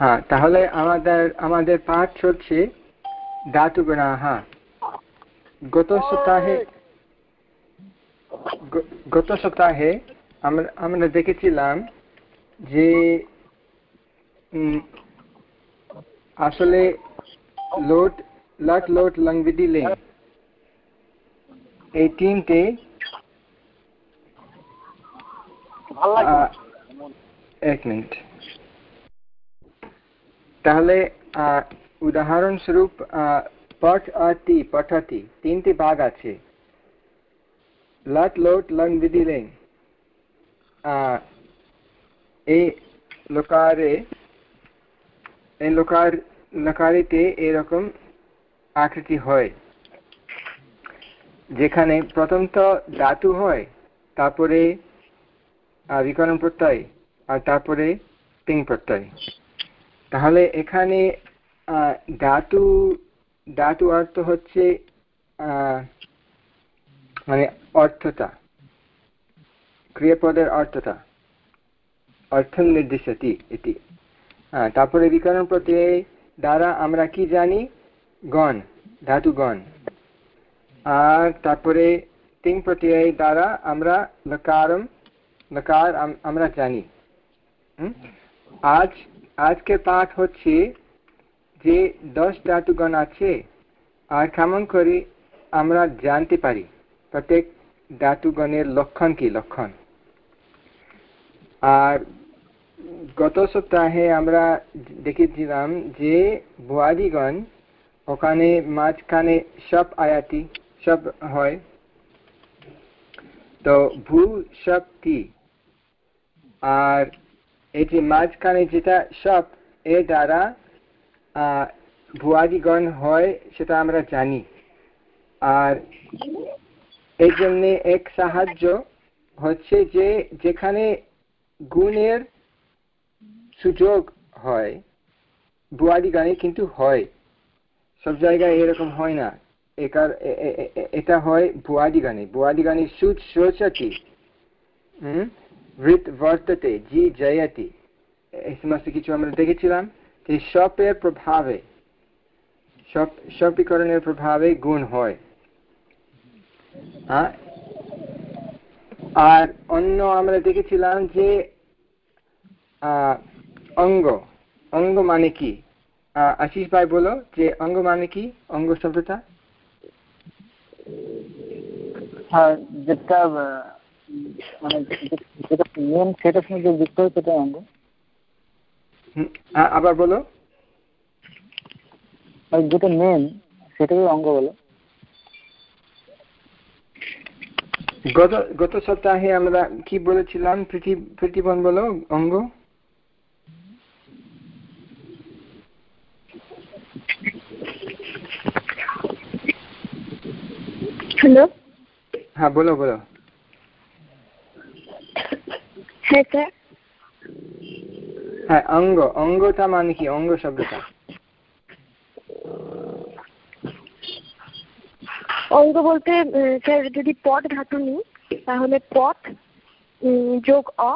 হ্যাঁ তাহলে আমাদের আমাদের পাঠ চলছে। ধাতুগুণাহ গত সপ্তাহে গত সপ্তাহে আমরা আমরা দেখেছিলাম যে আসলে লোট লট লোট লং বিধি লিং এই তিনটে এক মিনিট। তাহলে উদাহরণস্বরূপ পঠ আতি পঠাতি তিনটি ভাগ আছে। লট লোট লং বিধি লিং। এই লোকারে এই লোকার, লকারিতে এরকম আকৃতি হয়। যেখানে প্রথমত ধাতু হয়, তারপরে বিকরণ প্রত্যয়, আর তারপরে তিন প্রত্যয়। তাহলে এখানে ধাতু ধাতু অর্থ হচ্ছে মানে অর্থতা, ক্রিয়াপদের অর্থতা অর্থ নির্দিশতি এটি। তারপরে বিকরণ প্রত্যয় দ্বারা আমরা কি জানি? গণ, ধাতু গণ। আর তারপরে তিন প্রত্যয় দ্বারা আমরা লকারম, লকার আমরা জানি। আজ আজকের পাঠ হচ্ছে যে দশ ধাতুগণ আছে, আর কেমন করে আমরা জানতে পারি? প্রত্যেক ধাতুগণের লক্ষণ কি লক্ষণ? আর গত সপ্তাহে আমরা দেখেছিলাম যে ভুয়াদিগণ ওখানে মাঝখানে সব আয়াতি সব হয়। তো ভূ সব কি? আর যে মাঝখানে যেটা সব এ দ্বারা ভুয়াদিগণ হয় সেটা আমরা জানি আর এই জন্যে এক সাহায্য হচ্ছে যে যেখানে গুণের সুযোগ হয় বুয়াদি গানে কিন্তু হয়। সব জায়গায় এরকম হয় না। একার এটা হয় বুয়াদি গানে বুয়াদি গানে সুচ শোচতি হৃত বর্ততে জি জয়তি এই সমস্ত কিছু আমরা দেখেছিলাম যে সপের প্রভাবে সপীকরণের প্রভাবে গুণ হয়। আর অন্য আমরা দেখেছিলাম যে অঙ্গ অঙ্গ মানে কি? আশিস ভাই বলো যে অঙ্গ মানে কি? অঙ্গ শব্দটা? হ্যাঁ যেটা মানে যেটা নিয়ম সেটার সঙ্গে যুক্ত হয় সেটা অঙ্গ আবার বলো। যেটা মেন সেটাকে অঙ্গ বলো। গত গত সপ্তাহে আমরা কি বলেছিলাম? প্রীতিবন বলো অঙ্গ? হ্যালো? হ্যাঁ বলো বলো। হ্যাঁ স্যার হ্যাঁ অঙ্গ। অঙ্গটা মানে কি? অঙ্গ শব্দটা। অঙ্গ বলতে স্যার যদি পট ধাতু নিই তাহলে পট যোগ অ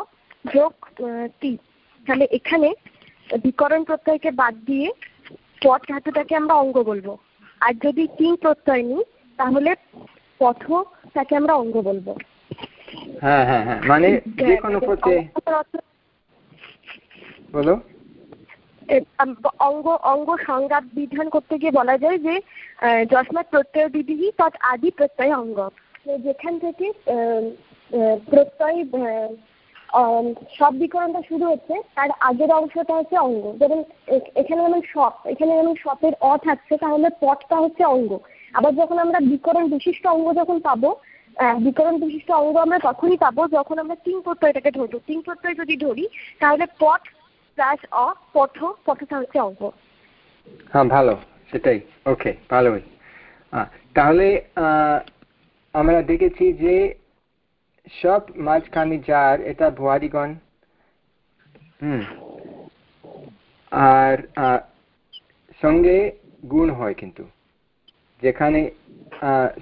যোগ টি। তাহলে এখানে বিকরণ প্রত্যয়কে বাদ দিয়ে পট ধাতুটাকে আমরা অঙ্গ বলব। আর যদি তিন প্রত্যয় নিই তাহলে পথ তাকে আমরা অঙ্গ বলব। হ্যাঁ হ্যাঁ হ্যাঁ। মানে যে কোনো প্রত্যয় বলো। অঙ্গ অঙ্গ সংজ্ঞা বিধান করতে গিয়ে বলা যায় যে প্রত্যয় বিধি তৎ আদি প্রত্যয় অঙ্গ। যেখান থেকে প্রত্যয় সব বিকরণটা শুরু হচ্ছে তার আগের অংশটা হচ্ছে অঙ্গ। যেমন এখানে যেমন সপ এখানে যেমন সপের অ থাকছে তাহলে পটটা হচ্ছে অঙ্গ। আবার যখন আমরা বিকরণ বিশিষ্ট অঙ্গ যখন পাবো বিকরণ বিশিষ্ট অঙ্গ আমরা তখনই পাবো যখন আমরা তিন প্রত্যয়টাকে ধরবো। তিন প্রত্যয় যদি ধরি, তাহলে পথ প্লাস অ পথ পথটা হচ্ছে অঙ্গ। হ্যাঁ ভালো, সেটাই। ওকে ভালোই তাহলে আমরা দেখেছি যে সব মাঝখানে যার, এটা ভুয়ারিগণ হুম। আর সঙ্গে গুণ হয় কিন্তু। যেখানে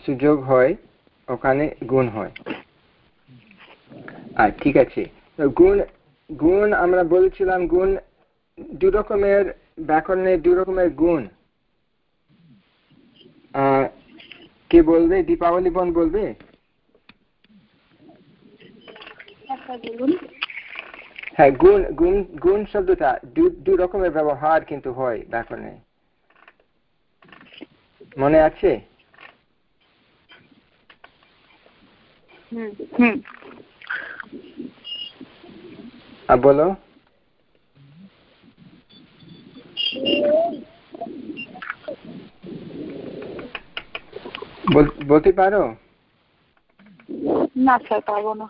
সুযোগ হয় ওখানে গুণ হয়। আর ঠিক আছে। গুণ গুণ আমরা বলেছিলাম গুণ দু রকমের ব্যাকরণে দু রকমের গুণ। কে বলবে? দীপাবলি বোন বলবে? হ্যাঁ গুণ গুণ গুণ শব্দটা দু রকমের ব্যবহার কিন্তু হয় ব্যাকরণে। মনে আছে? বলো? বলতে পারো? না স্যার পারব না।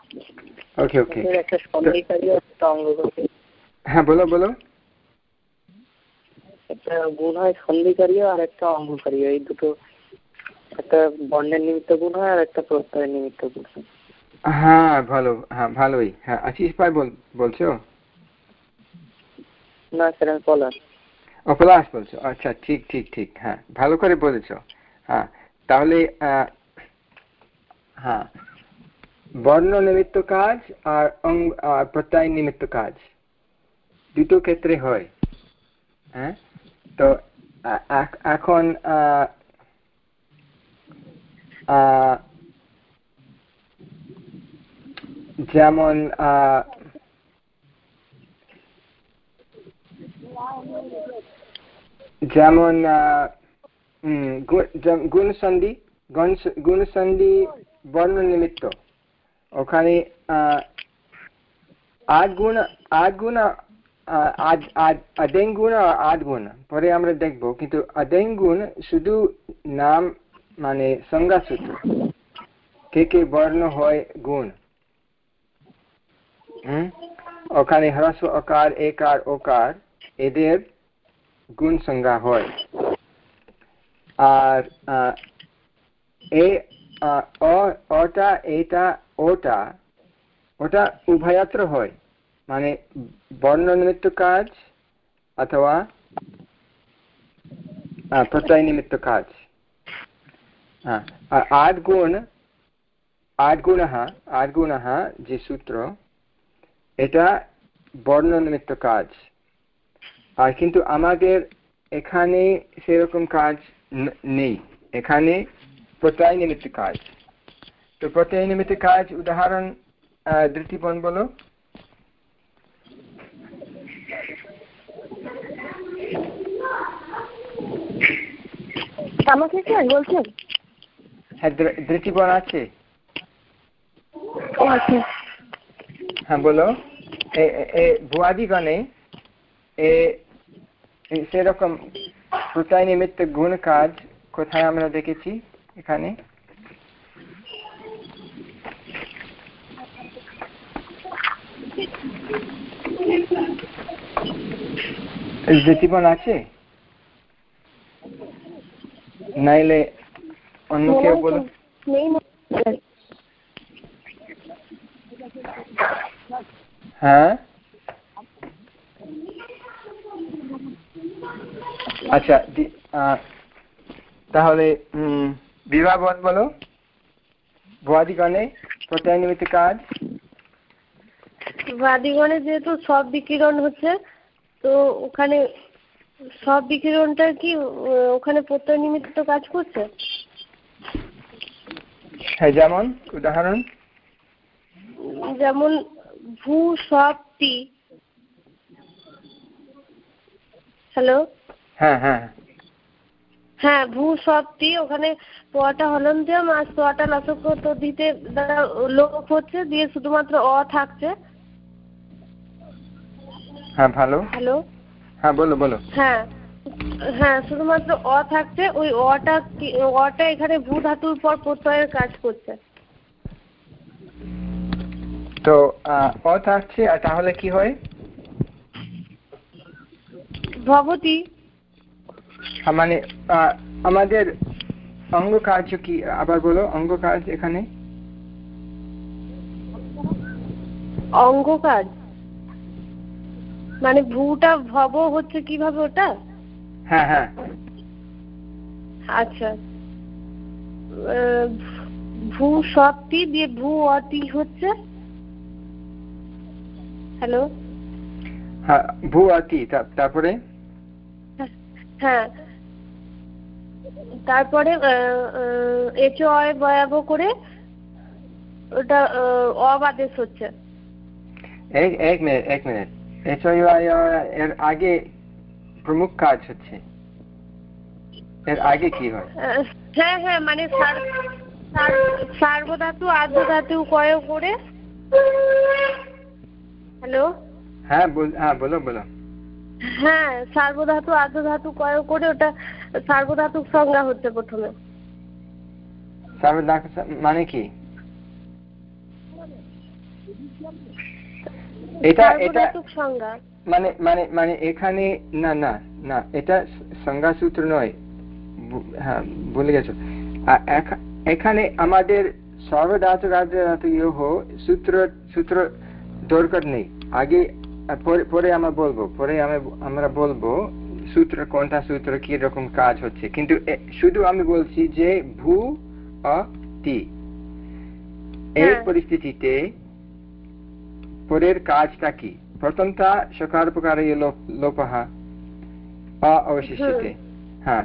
ওকে ওকে হ্যাঁ বলো বলো। একটা গুণ হয় সন্ধিকারী আর একটা অঙ্গকারী এই দুটো একটা বর্ণের নিমিত্ত গুণ হয় আর একটা প্রত্যয়ের নিমিত্ত গুণ হয়। হ্যাঁ ভালো হ্যাঁ ভালোই। হ্যাঁ আশিস ভাই বলছো? না স্যার আমি পলাশ। ও পলাশ বলছো। আচ্ছা ঠিক ঠিক ঠিক হ্যাঁ ভালো করে বলেছ। হ্যাঁ তাহলে হ্যাঁ বর্ণ নিমিত্ত কাজ আর প্রত্যয় নিমিত্ত কাজ। দুটো ক্ষেত্রে হয়। হ্যাঁ তো এখন যেমন যেমন গুণসন্ধি গুণসন্ধি বর্ণ নিমিত্ত। ওখানে আট গুণ আট গুণ গুণ আর আট গুণ পরে আমরা দেখব, কিন্তু আদেং গুণ শুধু নাম মানে সংজ্ঞা সূত্র কে কে বর্ণ হয় গুণ। ওখানে হ্রস্ব অকার, একার, ওকার এদের গুণ সংজ্ঞা হয়। আর এ অটা, এটা, ওটা ওটা উভয়াত্র হয়। মানে বর্ণ নিমিত্ত কাজ অথবা প্রত্যয় নিমিত্ত কাজ। আট গুণ আট গুণ আট গুণ যে সূত্র এটা বর্ণ নিমিত্ত কাজ আর কিন্তু আমাদের এখানে সেরকম কাজ নেই এখানে প্রত্যয় নিমিত্ত কাজ তো প্রত্যয় নিমিত্ত কাজ উদাহরণ দৃষ্টিপণ বলো আমাকে বলছেন হ্যাঁ দৃষ্টিপণ আছে? হ্যাঁ বলো। ভুয়াদিগণে এ সেরকম প্রত্যয় নিমিত্ত গুণ কাজ কোথায় আমরা দেখেছি এখানে? জীবন আছে? নাইলে অন্য কেউ বলো? হ্যাঁ? আচ্ছা তাহলে বিবাহ বলো। ভুয়াদিগণে প্রত্যয় নিমিত্ত কাজ। ভুয়াদিগণে যেহেতু সব বিকিরণ হচ্ছে তো ওখানে সব বিকিরণটা কি ওখানে প্রত্যয় নিমিত্ত কাজ করছে? হ্যাঁ যেমন উদাহরণ? যেমন ভূ সব টি। হ্যালো? হ্যাঁ হ্যাঁ। হ্যাঁ ভূ সবটি ওখানে পোয়াটা হলন্দিয়াম আর সোয়াটা লসক দিতে দ্বারা লোক হচ্ছে দিয়ে শুধুমাত্র অ থাকছে। হ্যাঁ ভালো। হ্যালো? হ্যাঁ বলো বলো। হ্যাঁ। হ্যাঁ শুধুমাত্র অ থাকছে ওই অটা অটা এখানে ভূ ধাতুর পর প্রত্যয়ের কাজ করছে। তো অ থাকছে আর তাহলে কি হয়? ভবতী। মানে আমাদের অঙ্গ কার্য কি? আবার বলো অঙ্গ কাজ এখানে? অঙ্গ কাজ মানে ভূটা ভব হচ্ছে কীভাবে ওটা? হ্যাঁ হ্যাঁ। আচ্ছা। ভূ সবটি দিয়ে ভূ অতি হচ্ছে? হ্যালো? হ্যাঁ ভূ আতি তারপরে? হ্যাঁ। তারপরে এচ অয় ভয়াবহ করে ওটা অবাদেশ হচ্ছে। এক এক মিনিট এক মিনিট। এচ এর আগে প্রমুখ কাজ হচ্ছে। এর আগে কি হয়? হ্যাঁ হ্যাঁ মানে সার্বধাতু আর্ধ ধাতু কয় করে? হ্যালো? হ্যাঁ হ্যাঁ বলো বলো। হ্যাঁ সার্বধাতু আর্ধ ধাতু কয় করে? ওটা সার্বধাতুক সংজ্ঞা হচ্ছে প্রথমে। সার্বধাতু মানে কি? এটা এটা সংজ্ঞা। মানে মানে মানে এখানে না না না এটা সংজ্ঞা সূত্র নয়। হ্যাঁ ভুলে গেছো। এখানে আমাদের সর্বধাতু রাজ্য সূত্র সূত্র দরকার নেই। আগে পরে আমরা বলব পরে আমরা বলব সূত্র কোনটা সূত্র কি রকম কাজ হচ্ছে। কিন্তু শুধু আমি বলছি যে ভূ তি। এই হ্যাঁ। পরিস্থিতিতে পরের কাজটা কি? সকার প্রকার লোপহা অবশিষ্টে হ্যাঁ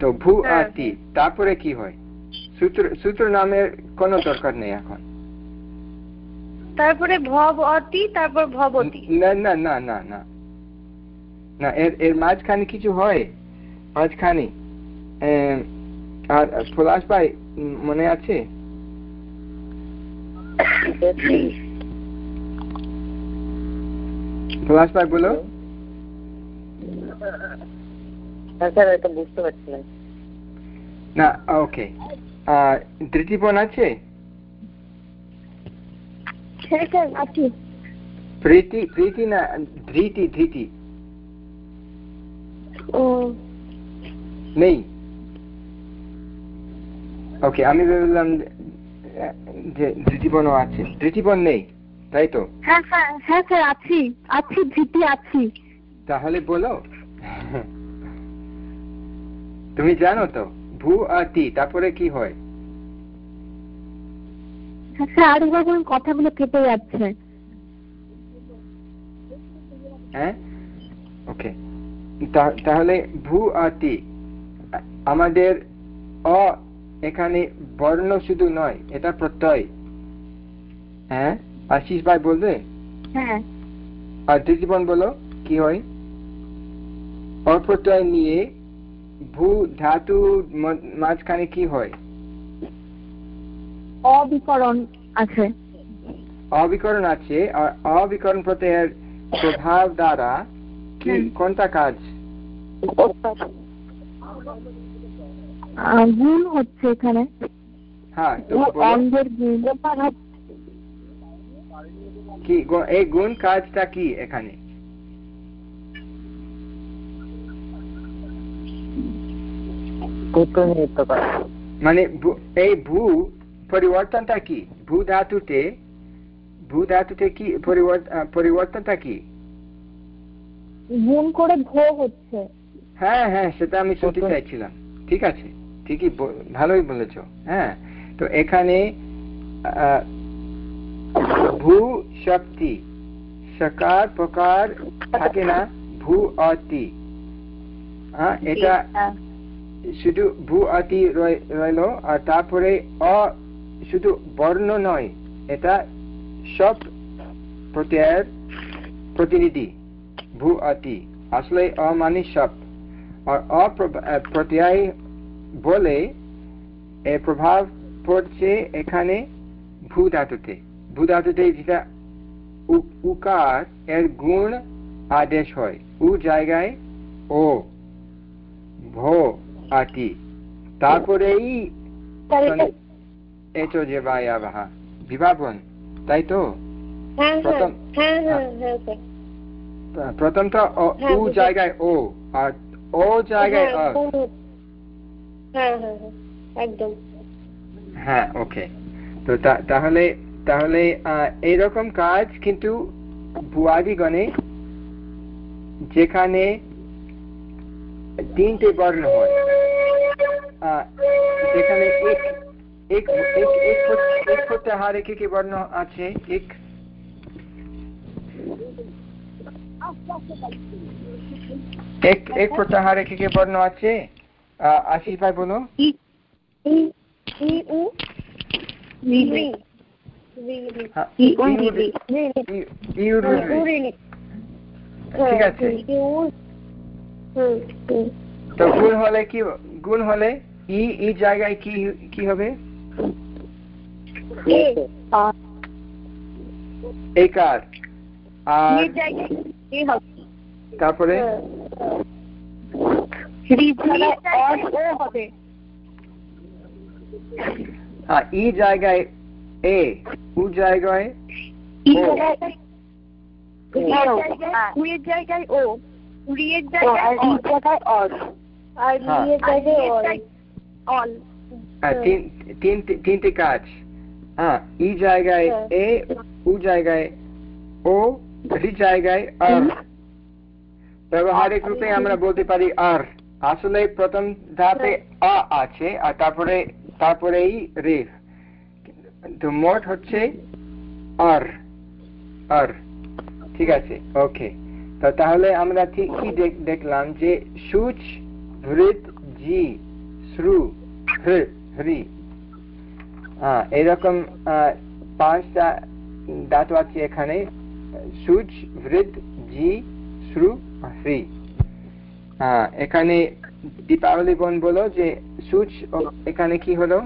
তো ভূ। তি তারপরে কি হয় সূত্র সূত্র নামের কোনো দরকার নেই এখন তারপরে ভব অতি তারপর ভবতি না না না না না না এর এর মাঝখানে কিছু হয় মাঝখানে আর পলাশ ভাই মনে আছে পলাশ ভাই বলো না। ওকে আছে? প্রীতি প্রীতি না ধৃতি ধৃতি। নেই। ওকে আমি ভেবেছিলাম যে ধৃতিপণও আছে। ধৃতিপণ নেই। তাই তো? হ্যাঁ স্যার হ্যাঁ স্যার আছি আছি ধৃতি আছি। তাহলে বলো। তুমি জানো তো ভূ আতি তারপরে কি হয়? স্যার আরেকবার বলুন কথাগুলো কেটে যাচ্ছে। হ্যাঁ? ওকে। তাহলে ভূ আমাদের অ এখানে বর্ণ শুধু নয় এটা প্রত্যয়। হ্যাঁ? আশিস ভাই বলবে? হ্যাঁ। আর দৃষ্টিবন বলো কি হয়? অপ্রত্যয় নিয়ে ভূ ধাতু মাঝখানে কি হয়? অবিকরণ আছে। অবিকরণ আছে আর অবিকরণ প্রত্যয়ের প্রভাব দ্বারা কি কোনটা কাজ? গুণ হচ্ছে এখানে। হ্যাঁ অঙ্গের গুণ। কি এই গুণ কাজটা কি এখানে? মানে এই ভূ পরিবর্তনটা কি? ভূ ধাতুতে ভূ ধাতুতে কি পরিবর্তনটা কি? গুণ করে ভো হচ্ছে। হ্যাঁ হ্যাঁ সেটা আমি শুনতে চাইছিলাম। ঠিক আছে ঠিকই ভালোই বলেছ। হ্যাঁ তো এখানে ভূ শক্তি। সকার প্রকার থাকে না ভূ অতি। এটা শুধু ভূ অতি রইল আর তারপরে অ শুধু বর্ণ নয় এটা সব প্রত্যয়ের প্রতিনিধি ভূ অতি। আসলে অমানি সব। আর অপ্রত্যয় বলে এর প্রভাব পড়ছে এখানে ভূ ধাতুতে। ভূ ধাতুতে যেটা উকার এর গুণ আদেশ হয়। উ জায়গায় ও ভো এচো যে বিভাবন তাই তো? প্রথম প্রথমটা উ জায়গায় ও আর ও জায়গায় হ্যাঁ ওকে। তো তাহলে তাহলে এইরকম কাজ কিন্তু ভুয়াদিগণে যেখানে তিনটে বর্ণ হয় যেখানে এক আছে এক এক এক কি বর্ণ আছে আশিস ভাই বলো ঠিক আছে। তো গুণ হলে কি গুণ হলে ই ই জায়গায় কি কি হবে? একার আর তারপরে? হ্যাঁ। ই জায়গায় এ উ জায়গায়? ই ও। জায়গায়? ই জায়গায়? উ এর জায়গায় ও রি এর ও, আর জায়গায় ই অর জায়গায় অর আর হ্যাঁ। জায়গায় অল। অল। হ্যাঁ, তিন তিন তিনটে কাজ। হ্যাঁ ই জায়গায় এ উ জায়গায় ও রি জায়গায় আর ব্যবহারিক রূপে আমরা বলতে পারি আর আসলে প্রথম ধাপে আ আছে আর তারপরে তারপরেই রে। মোট হচ্ছে আর আর ঠিক আছে ওকে তো তাহলে আমরা ঠিক কি দেখলাম যে সুচ হৃদ জি, শ্রু, হৃ, হ্রি। এরকম পাঁচটা ধাতু আছে এখানে, সুচ হৃদ জি, শ্রু, হ্রি। এখানে দীপাবলি বোন বলো যে সুচ এখানে কি হলো?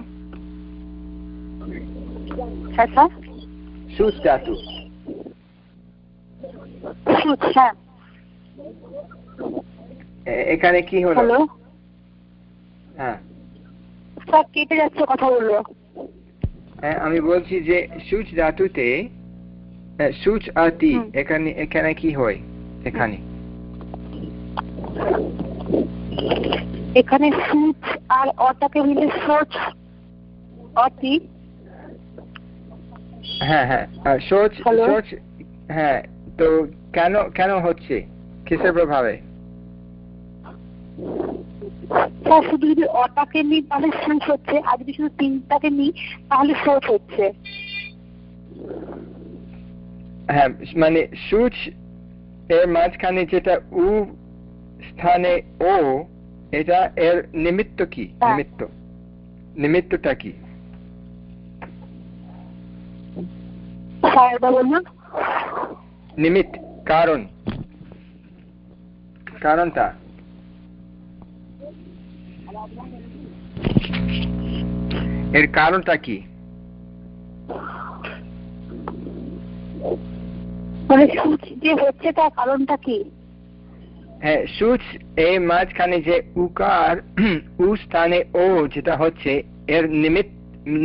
সুচ হ্যাঁ। এ- এখানে কি হলো? হ্যাঁ। স্যার কেটে যাচ্ছে কথা বলল। হ্যাঁ, আমি বলছি যে সুচ ধাতুতে সুচ আর তি এখানে এখানে কি হয়? এখানে। এখানে সুচ আর অটাকে মিলে সোচ অতি হ্যাঁ হ্যাঁ হ্যাঁ তো কেন কেন হচ্ছে? কিসের প্রভাবে? স্যার শুধু যদি অটাকে নিই তাহলে হচ্ছে। আর যদি শুধু তিনটাকে নিই তাহলে হচ্ছে। হ্যাঁ মানে সুচ এর মাঝখানে যেটা উ স্থানে ও এটা এর নিমিত্ত কি? হ্যাঁ। নিমিত্ত। নিমিত্তটা কি? বলুন নিমিত্ত কারণ। কারণটা? এর কারণটা কি? মানে সুচ যে হচ্ছে তার কারণটা কি? হ্যাঁ সুচ এই মাঝখানে যে উকার উ স্থানে ও যেটা হচ্ছে এর নিমিত্ত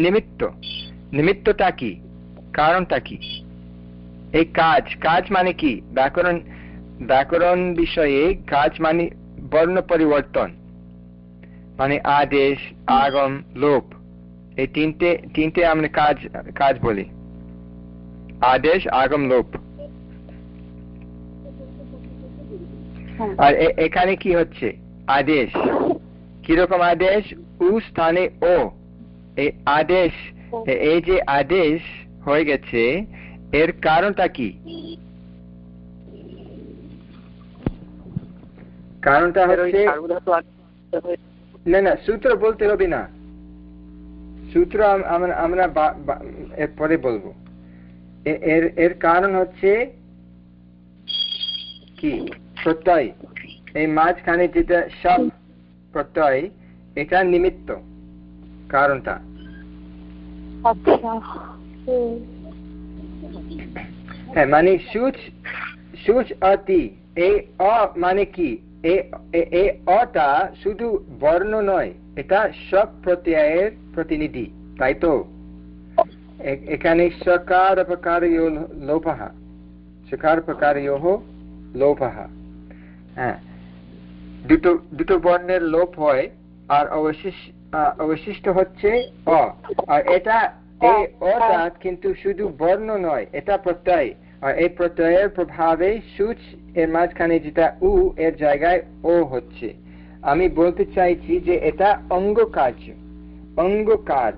নিমিত্ত। নিমিত্তটা কি? কারণটা কি? এই কাজ কাজ মানে কি? ব্যাকরণ ব্যাকরণ বিষয়ে কাজ মানে বর্ণ পরিবর্তন মানে আদেশ আগম লোপ। এই তিনটে তিনটে আমরা কাজ কাজ বলি। আদেশ আগম লোপ। হ্যাঁ। আর এখানে কি হচ্ছে? আদেশ। কীরকম আদেশ? উ স্থানে ও। এই আদেশ এই যে আদেশ হয়ে গেছে। এর কারণটা কি? কারণটা হচ্ছে না না সূত্র বলতে হবে না। সূত্র আমরা আমরা বা- বা- এর পরে বলব এর এর কারণ হচ্ছে কি? প্রত্যয়। এই মাঝখানে যেটা সব প্রত্যয় এটা নিমিত্ত কারণটা। আচ্ছা। মানে সুচ সুচ অতি অ মানে কি? এ- অটা শুধু বর্ণ নয়, এটা প্রত্যয়ের প্রতিনিধি, তাই তো? এখানে সকার সকার হ্যাঁ। দুটো দুটো বর্ণের লোপ হয়, আর অবশিষ্ট অবশিষ্ট হচ্ছে অ। আর এটা এই অটা কিন্তু শুধু বর্ণ নয় এটা প্রত্যয়। আর এই প্রত্যয়ের প্রভাবে সূচ এর মাঝখানে যেটা উ এর জায়গায় ও হচ্ছে। আমি বলতে চাইছি যে এটা অঙ্গ কাজ অঙ্গ কাজ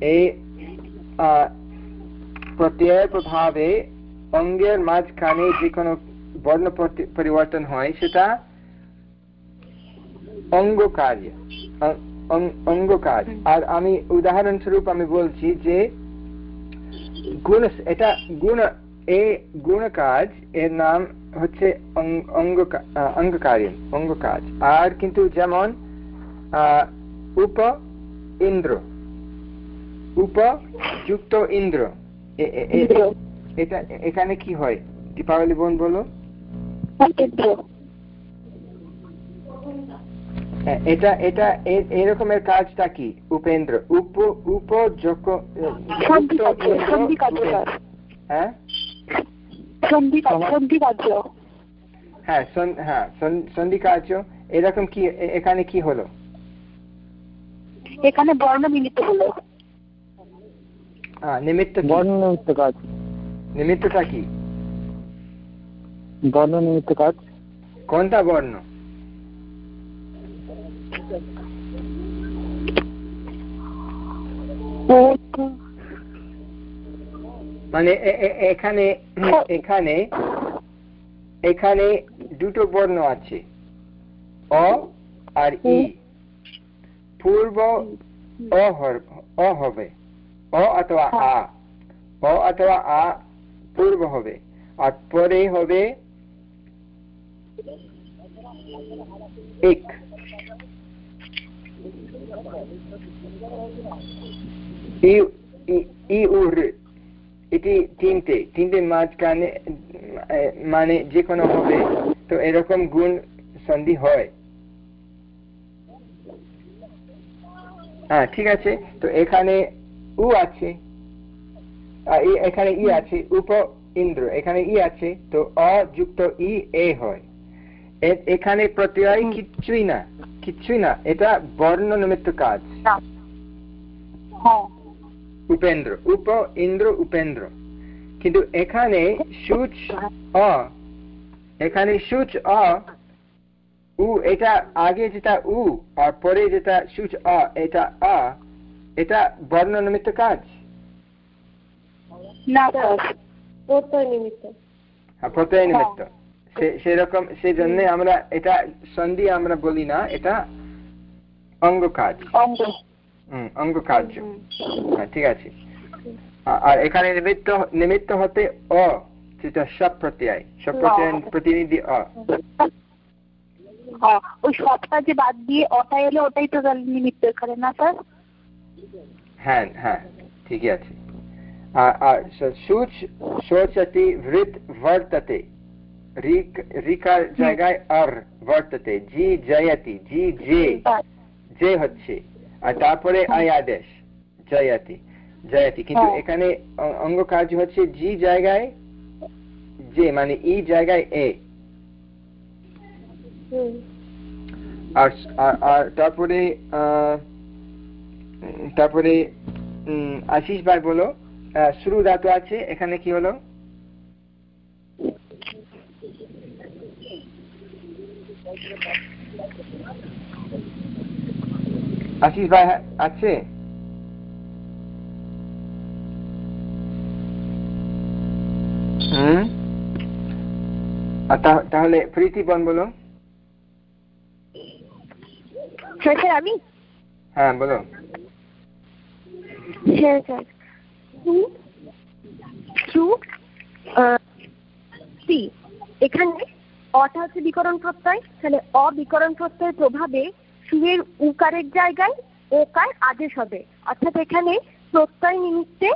এই প্রত্যয়ের প্রভাবে অঙ্গের মাঝখানে যে কোনো বর্ণ পরিবর্তন হয় সেটা অঙ্গ কার্য অঙ্গ কাজ আর আমি উদাহরণস্বরূপ আমি বলছি যে গুণ এটা গুণ এই গুণ কাজ এর নাম হচ্ছে অঙ্গ অঙ্গ কার্য অঙ্গ কাজ আর কিন্তু যেমন উপ ইন্দ্র। উপযুক্ত ইন্দ্র। এটা এখানে কি হয়? দীপাবলি বোন বলো। এটা এটা এরকমের কাজটা কি? উপেন্দ্র উপ উপযুক্ত হ্যাঁ? হ্যাঁ হ্যাঁ সন্ধি কার্য এরকম কি এখানে কি হলো? এখানে বর্ণ নিমিত্ত হলো। হ্যাঁ নিমিত্ত বর্ণ নিমিত্ত কাজ। নিমিত্তটা কি? বর্ণ নিমিত্ত কাজ। কোনটা বর্ণ? মানে এখানে এখানে এখানে দুটো বর্ণ আছে। অ আর ই। পূর্ব অ হবে। অ অথবা আ। অ অথবা আ পূর্ব হবে। আর পরে হবে এক। এটি তিনটে তিনটে মাঝখানে মানে যে কোনো হবে, তো এরকম গুণ সন্ধি হয়। হ্যাঁ ঠিক আছে, তো এখানে উ আছে এখানে ই আছে, উপ ইন্দ্র, এখানে ই আছে, তো অযুক্ত ই, এ হয়। এখানে প্রত্যয় কিচ্ছুই না কিচ্ছুই না, এটা বর্ণ নিমিত্ত কাজ উপেন্দ্র উপ ইন্দ্র উপেন্দ্র। কিন্তু এখানে সূচ অ এখানে সূচ অ উ এটা আগে যেটা উ আর পরে যেটা সূচ অ এটা আ এটা বর্ণ নিমিত্ত কাজ প্রত্যয় নিমিত্ত সেরকম সেই জন্য আমরা এটা সন্ধি আমরা বলি না এটা অঙ্গ কাজ। অঙ্গ কার্য হ্যাঁ, ঠিক আছে। আর এখানে নিমিত্ত নিমিত্ত হতে অ সব প্রত্যয়। সব প্রত্যয় প্রতিনিধি অ। ওই সবটা যে বাদ দিয়ে অটা এলে ওটাই তো নিমিত্ত এখানে না স্যার? হ্যাঁ হ্যাঁ ঠিকই আছে। আর সুচ শোচতি ভৃত বর্ততে রিকার জায়গায় আর বর্ততে জি জয়তি জি যে। যে হচ্ছে। আর তারপরে আই আদেশ জয়াতি জয়াতি কিন্তু হ্যাঁ। এখানে অঙ্গ কাজ হচ্ছে জি জায়গায় যে মানে ই জায়গায় এ। আর আর তারপরে তারপরে আশিস ভাই বলো শুরু ধাতু আছে এখানে কি হলো? আশিস ভাই আছে তাহলে প্রীতি বন বলো আমি হ্যাঁ বলো হ্যাঁ স্যার এখানে অটা হচ্ছে বিকরণ প্রত্যয় তাহলে অবিকরণ প্রত্যয়ের প্রভাবে সুয়ের উকারের জায়গায় ওকার আদেশ হবে। অর্থাৎ এখানে প্রত্যয় নিমিত্তে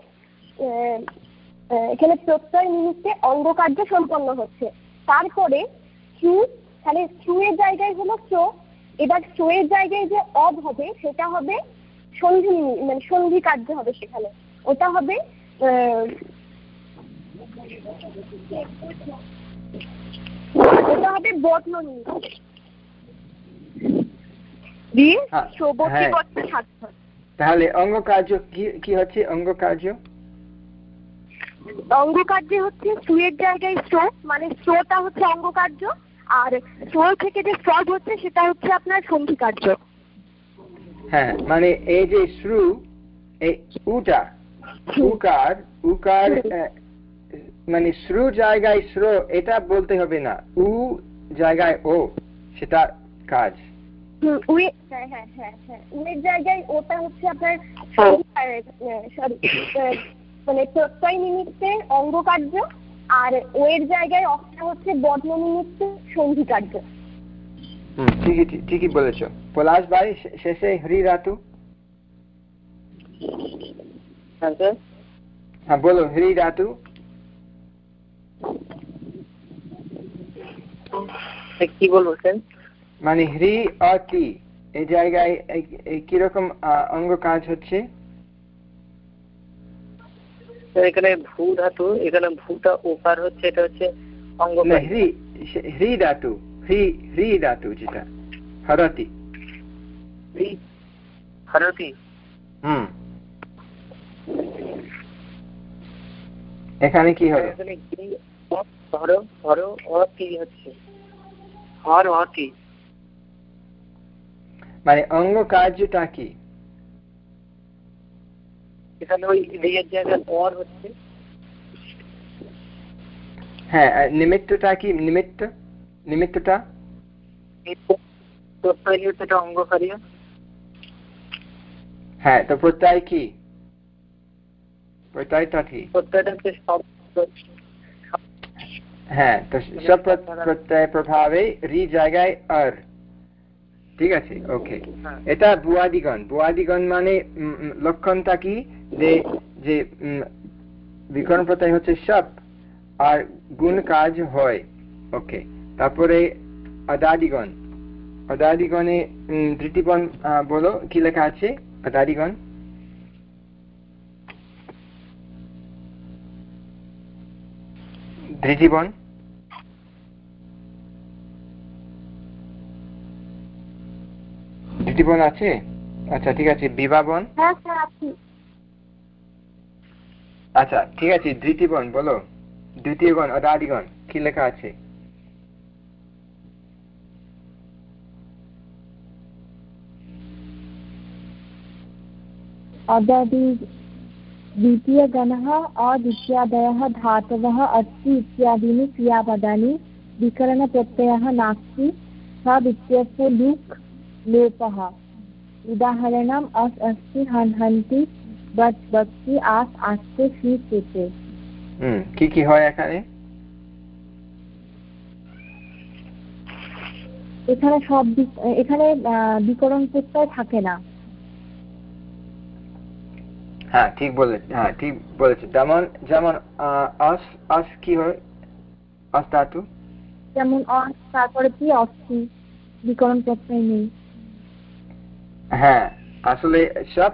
এখানে প্রত্যয় নিমিত্তে অঙ্গকার্য সম্পন্ন হচ্ছে। তারপরে চু তাহলে চুয়ের জায়গায় হলো চো এবার চোয়ের জায়গায় যে অব হবে, সেটা হবে সন্ধি মানে সন্ধি কার্য হবে সেখানে। ওটা হবে ওটা হবে বর্ণ দিয়ে হ্যাঁ, হ্যাঁ। তাহলে অঙ্গ কার্য কি হচ্ছে অঙ্গ কার্য অঙ্গ কার্য হচ্ছে সুয়ের জায়গায় স্রো মানে স্রোটা হচ্ছে অঙ্গ কার্য আর স্রো থেকে যে স্রব হচ্ছে সেটা হচ্ছে আপনার সন্ধি কার্য হ্যাঁ মানে এই যে শ্রু এই উটা উকার উকার মানে শ্রু জায়গায় শ্র এটা বলতে হবে না। উ জায়গায় ও সেটা কাজ। হ্যাঁ হ্যাঁ হ্যাঁ হ্যাঁ উয়ের জায়গায় ওটা হচ্ছে আপনার সরি মানে প্রত্যয় নিমিত্তে অঙ্গকার্য আর ওয়ের জায়গায় অফটা হচ্ছে বর্ণ নিমিত্তে সন্ধি কার্য ঠিকই ঠিক- ঠিকই বলেছ। পলাশ ভাই শেষে হরি রাতু। হ্যাঁ স্যার। হ্যাঁ বলো হরি রাতু। কি বলব স্যার? মানে হ্রি অতি এই জায়গায় কীরকম অঙ্গ কাজ হচ্ছে? এখানে ভূ ধাতু এখানে ভূটা ওপার হচ্ছে এটা হচ্ছে অঙ্গ হ্রি হ্রি ধাতু হ্রি হ্রি ধাতু যেটা হরতি। ভারতী হুম। এখানে কি এখানে কি ধরো ধরো হচ্ছে। হর অ কি মানে অঙ্গ কার্যটা কি এখানে ওই রিয়ের জায়গায় অর হচ্ছে হ্যাঁ আর নিমিত্তটা কি নিমিত্ত নিমিত্তটা এই প্রত্যয় নিয়ে এটা অঙ্গ কার্য হ্যাঁ তো প্রত্যয় কি প্রত্যয়টা কি প্রত্যয়টা হচ্ছে সব হ্যাঁ তো সব প্র- প্রত্যয় প্রভাবে রি জায়গায় আর ঠিক আছে? ওকে হ্যাঁ। এটা বুয়াদিগণ। বুয়াদিগণ মানে লক্ষণটা কি? যে যে বিকরণ প্রত্যয় হচ্ছে সব আর গুণ কাজ হয়। ওকে তারপরে অদাদিগণ। অদাদিগণে উম, ধৃতিবন বলো কি লেখা আছে? অদাদিগণ। ধৃতিবন ধৃতিবন আছে আচ্ছা ঠিক আছে বিবাবন হ্যাঁ স্যার আপনি আচ্ছা ঠিক আছে দ্বিতীয়গণ বলো দ্বিতীয় গণ অদাদিগণ কি লেখা আছে अददि द्वितीयगणः अद्वितीयादयः धातवः अस्ति इत्यादीनि क्रियापदानि विकरणप्रत्ययः नास्ति सद् इत्यस्य लुक् लोपः उदाहरणम् अस् अस्ति हन् हन्ति बत् बक्ति आस् आस्ते शी চেতে হুম কি কি হয় এখানে এখানে সব বিক- এখানে আহ, বিকরণ প্রত্যয় থাকে না হ্যাঁ ঠিক বলে হ্যাঁ ঠিক বলেছে যেমন যেমন আহ, আস আস কি হয় আস ধাতু যেমন অ তারপরে কি অস্থি বিকরণ প্রত্যয় নেই হ্যাঁ আসলে সব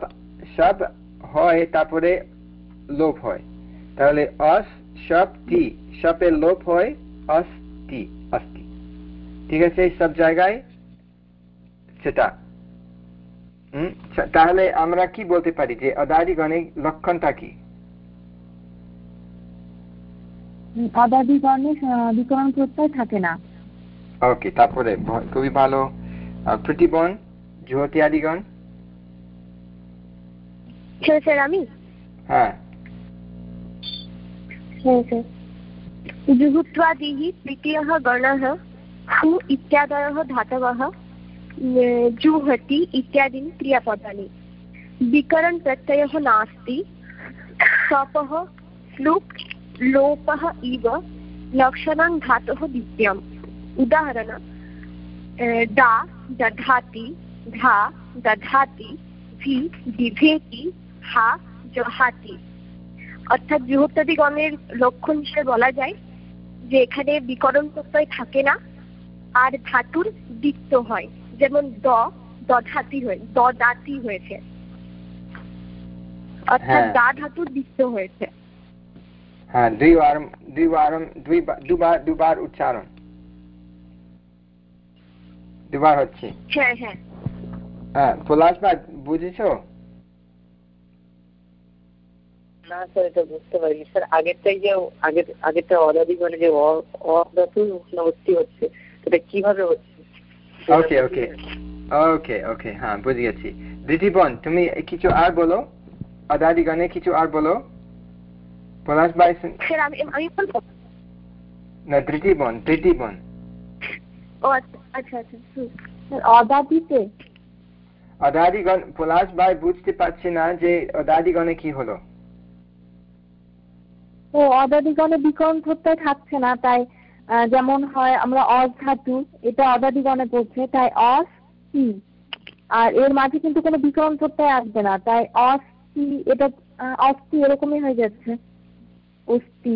সব হয় তারপরে লোপ হয়। তাহলে অস সব টি। সপের লোপ হয় অস টি অস্তি ঠিক আছে সব জায়গায়? সেটা। তাহলে আমরা কি বলতে পারি যে অদারি গণের লক্ষণটা কি? বিকরণ প্রত্যয় থাকে না। ওকে তারপরে খুবই ভালো। আহ, প্রতিবন জুহতি আদিগণ স্যার স্যার আমি হ্যাঁ হ্যাঁ স্যার जुहुत्वादिः तृतीयः गणः फु इत्यादयः धातवः न- जुहति इत्यादीनि क्रियापदानि विकरणप्रत्ययः नास्ति सपः स्लुक् लोपः इव लक्षणं धातुः द्वितीयम् उदाहरण अ, डा दधाति ধা দধাতি ভি বিভেতি হা জহাতি। অর্থাৎ বৃহত্তাদি গণের লক্ষণ হিসেবে বলা যায় যে এখানে বিকরণ প্রত্যয় থাকে না আর ধাতুর দিক্ত হয়। যেমন দ দধাতি হয়ে দ দাতি হয়েছে। অর্থাৎ হ্যাঁ। দা ধাতুর দিক্ত হয়েছে। হ্যাঁ দুইবার দুইবার দুবার দুবার উচ্চারণ। দুবার হচ্ছে। হ্যাঁ হ্যাঁ। হ্যাঁ পলাশ ভাই বুঝেছ? না স্যার এটা বুঝতে পারিনি। স্যার আগেরটাই যে আগের আগেরটা অদাদি মানে যে অ- অধাতু অস্থি হচ্ছে সেটা কীভাবে হচ্ছে? ওকে ওকে ওকে ওকে হ্যাঁ বুঝে গেছি। দিদিবন তুমি কিছু আর বলো? আদাদিগণে কিছু আর বলো? পলাশ ভাই স্যার আমি আমি বলব না তৃতীয় বোন তৃতীয় বোন ও আচ্ছা আচ্ছা আচ্ছা। অদাদিতে অদাদিগণ পলাশ ভাই বুঝতে পারছি না যে অদাদিগণে কি হলো। ও অদাদিগণে বিকরণ প্রত্যয় থাকছে না তাই যেমন হয় আমরা অস ধাতু এটা অদাদিগণে পড়ছে তাই অস টি আর এর মাঝে কিন্তু কোনো বিকরণ প্রত্যয় আসবে না তাই অস এটা অস্থি এরকমই হয়ে যাচ্ছে অস্থি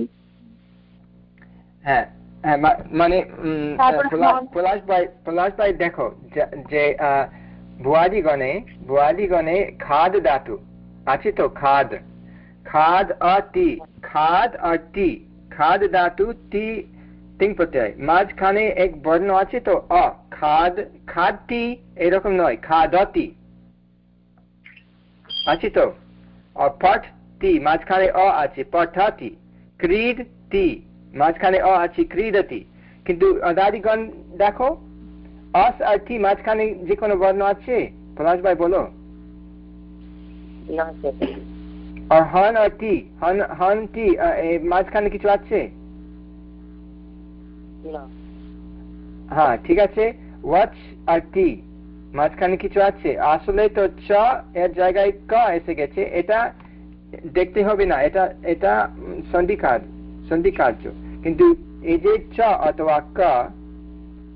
হ্যাঁ হ্যাঁ মানে পলাশ ভাই পলাশ ভাই দেখো যে আহ, ভুয়াদিগণে ভুয়াদিগণে খাদ ধাতু আছে তো খাদ খাদ আর টি খাদ আর টি খাদ ধাতু টি তিন প্রত্যয় মাঝখানে এক বর্ণ আছে তো অ খাদ খাদটি এরকম নয় খাদতি আছে তো আর পট টি মাঝখানে অ আছে পঠাতি ক্রিড টি মাঝখানে অ আছে ক্রীডতি কিন্তু অদাদিগণ দেখো অস আর টি মাঝখানে যে কোনো বর্ণ আছে? পলাশ ভাই বলো। আর হন আর টি হন হন টি মাঝখানে কিছু আছে? হ্যাঁ ঠিক আছে। ওয়াচ আর টি মাঝখানে কিছু আছে। আসলে তো চ এর জায়গায় ক এসে গেছে। এটা দেখতে হবে না। এটা এটা সন্ধিকার সন্ধিকার্য। কিন্তু এই যে চ অথবা ক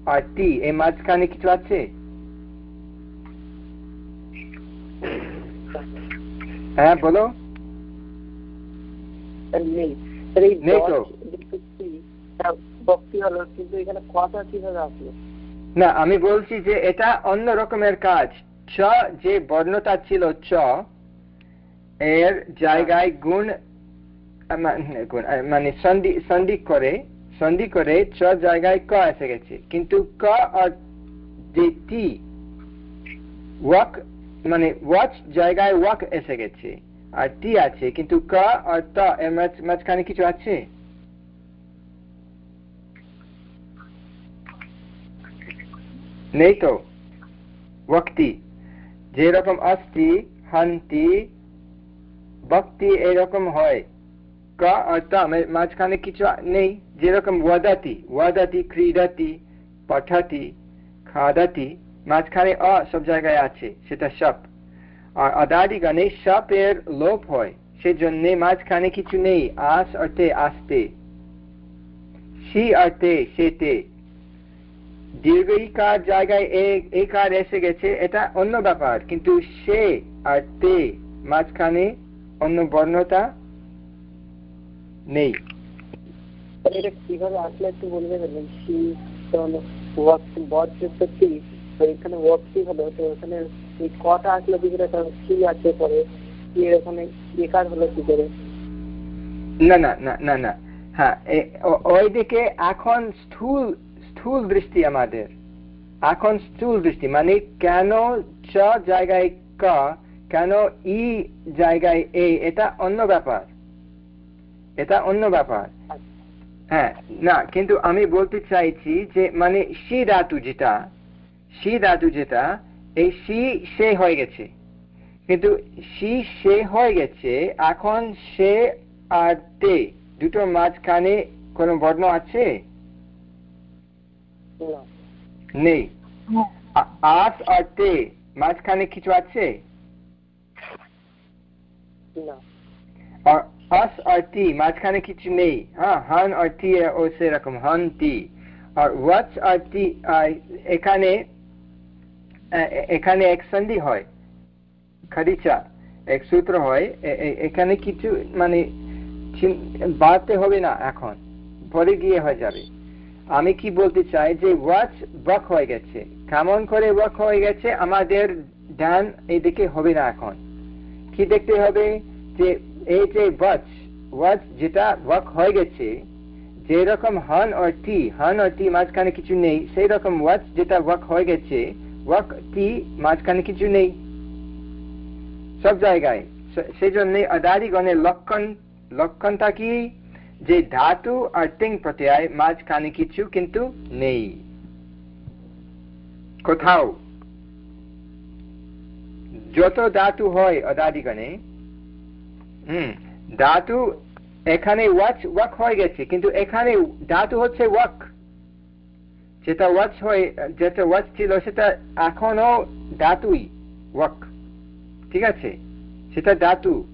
আর টি এই মাঝখানে কিছু আছে? হ্যাঁ বলো। না আমি বলছি যে এটা অন্য রকমের কাজ। চ যে বর্ণটা ছিল চ এর জায়গায় গুণ মানে গুণ, মানে সন্ধি সন্ধি করে সন্ধি করে চ জায়গায় ক এসে গেছে। কিন্তু ক আর যে টি ওয়াক মানে ওয়াচ জায়গায় ওয়াক এসে গেছে। আর টি আছে, কিন্তু ক আর ত এর মাঝখানে কিছু আছে? নেই তো? ওয়াক্তি যেরকম অস্তি হান্তি ভক্তি এরকম হয়। ক আর ত, মাঝখানে কিছু নেই। যেরকম ওয়াদাতি ওয়াদাতি, ক্রীডাতি, পঠাতি, খাদাতি, মাঝখানে অ সব জায়গায় আছে, সেটা সপ। আর অদাদি গানে সপের লোপ হয়, সেজন্য মাঝখানে কিছু নেই আস অর্থে আসতে। সি অর্থে সেতে দীর্ঘিকার জায়গায় এই কার এসে গেছে, এটা অন্য ব্যাপার, কিন্তু সে আর তে মাঝখানে অন্য বর্ণতা নেই। এটা কীভাবে আসলে একটু বলে দেবেন? সি ওয়ার্ক বজ্রযুক্ত সি তো এখানে ওয়ার্কটি হলো তো এখানে এই কটা আসলো করে কারণ সি আছে পরে। সি এর ওখানে বেকার হলো কি করে? না না না না না। হ্যাঁ ওইদিকে এখন স্থূল স্থূল দৃষ্টি আমাদের। এখন স্থূল দৃষ্টি মানে কেন চ জায়গায় ক, কেন ই জায়গায় এ, এটা অন্য ব্যাপার। এটা অন্য ব্যাপার। হ্যাঁ না কিন্তু আমি বলতে চাইছি যে মানে সি ধাতু যেটা সি ধাতু যেটা এই সি সে হয়ে গেছে। কিন্তু সি সে হয়ে গেছে এখন সে আর তে দুটোর মাঝখানে কোনো বর্ণ আছে? নেই। আস আর তে মাঝখানে কিছু আছে? না আর টি মাঝখানে কিছু নেই হ্যাঁ হান আর টি ও সেরকম হান টি আর ওয়াচ আর টি এখানে এখানে এক সন্ধি হয় খারিচা এক সূত্র হয় এখানে কিছু মানে বাড়তে হবে না এখন, পরে গিয়ে হয়ে যাবে। আমি কি বলতে চাই যে ওয়াচ ওয়াক হয়ে গেছে, কেমন করে ওয়াক হয়ে গেছে আমাদের ধ্যান এইদিকে হবে না এখন। কি দেখতে হবে? যে এই যে ওয়াচ ওয়াচ যেটা ওয়াক হয়ে গেছে, যেরকম হান আর টি, হান আর টি মাঝখানে কিছু নেই সেই রকম ওয়াচ যেটা ওয়াক হয়ে গেছে ওয়াক টি মাঝখানে কিছু নেই। সব জায়গায়। সে- সেই জন্য আদারিগণের লক্ষণ, লক্ষণটা কি? যে ধাতু আর তিং প্রত্যয় মাঝখানে কিছু কিন্তু নেই। কোথাও। যত ধাতু হয় অদাদিগণে ধাতু এখানে ওয়াচ, ওয়াক হয়ে গেছে, কিন্তু এখানে ধাতু হচ্ছে ওয়াক। যেটা ওয়াচ যেটা ওয়াচ ছিল, সেটা এখনও ধাতুই, ওয়াক। ঠিক আছে? সেটা ধাতু।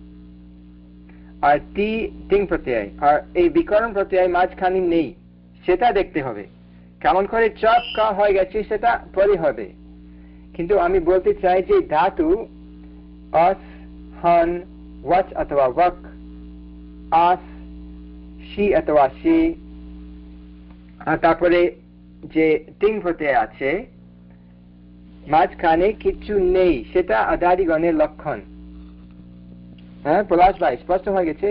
আর টি তিন প্রত্যয়। আর এই বিকরণ প্রত্যয় মাঝখানে নেই, সেটা দেখতে হবে। কেমন করে চপ কা হয়ে গেছে, সেটা পরে হবে। কিন্তু আমি বলতে চাই যে ধাতু, অস, হন ওয়াচ অথবা ওয়াক আস সি অথবা সি তারপরে যে তিন প্রত্যয় আছে মাঝখানে কিছু নেই সেটা আদারিগণের লক্ষণ। হ্যাঁ পলাশ ভাই স্পষ্ট হয়ে গেছে?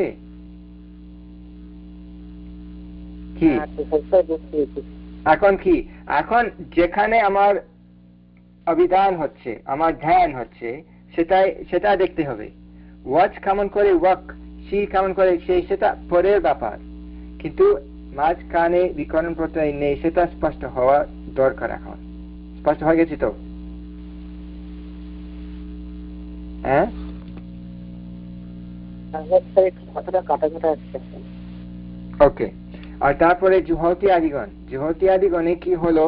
কি? এখন কি? এখন যেখানে আমার অভিধান হচ্ছে আমার ধ্যান হচ্ছে সেটাই সেটা দেখতে হবে। ওয়াচ কেমন করে ওয়াক সি কেমন করে সেই সেটা পরের ব্যাপার। কিন্তু মাঝখানে বিকরণ প্রত্যয় নেই সেটা স্পষ্ট হওয়া দরকার এখন। স্পষ্ট হয়ে গেছে তো? হ্যাঁ? ওকে আর তারপরে জুহতি আদিগণ। জুহতি আদিগণে কি হলো?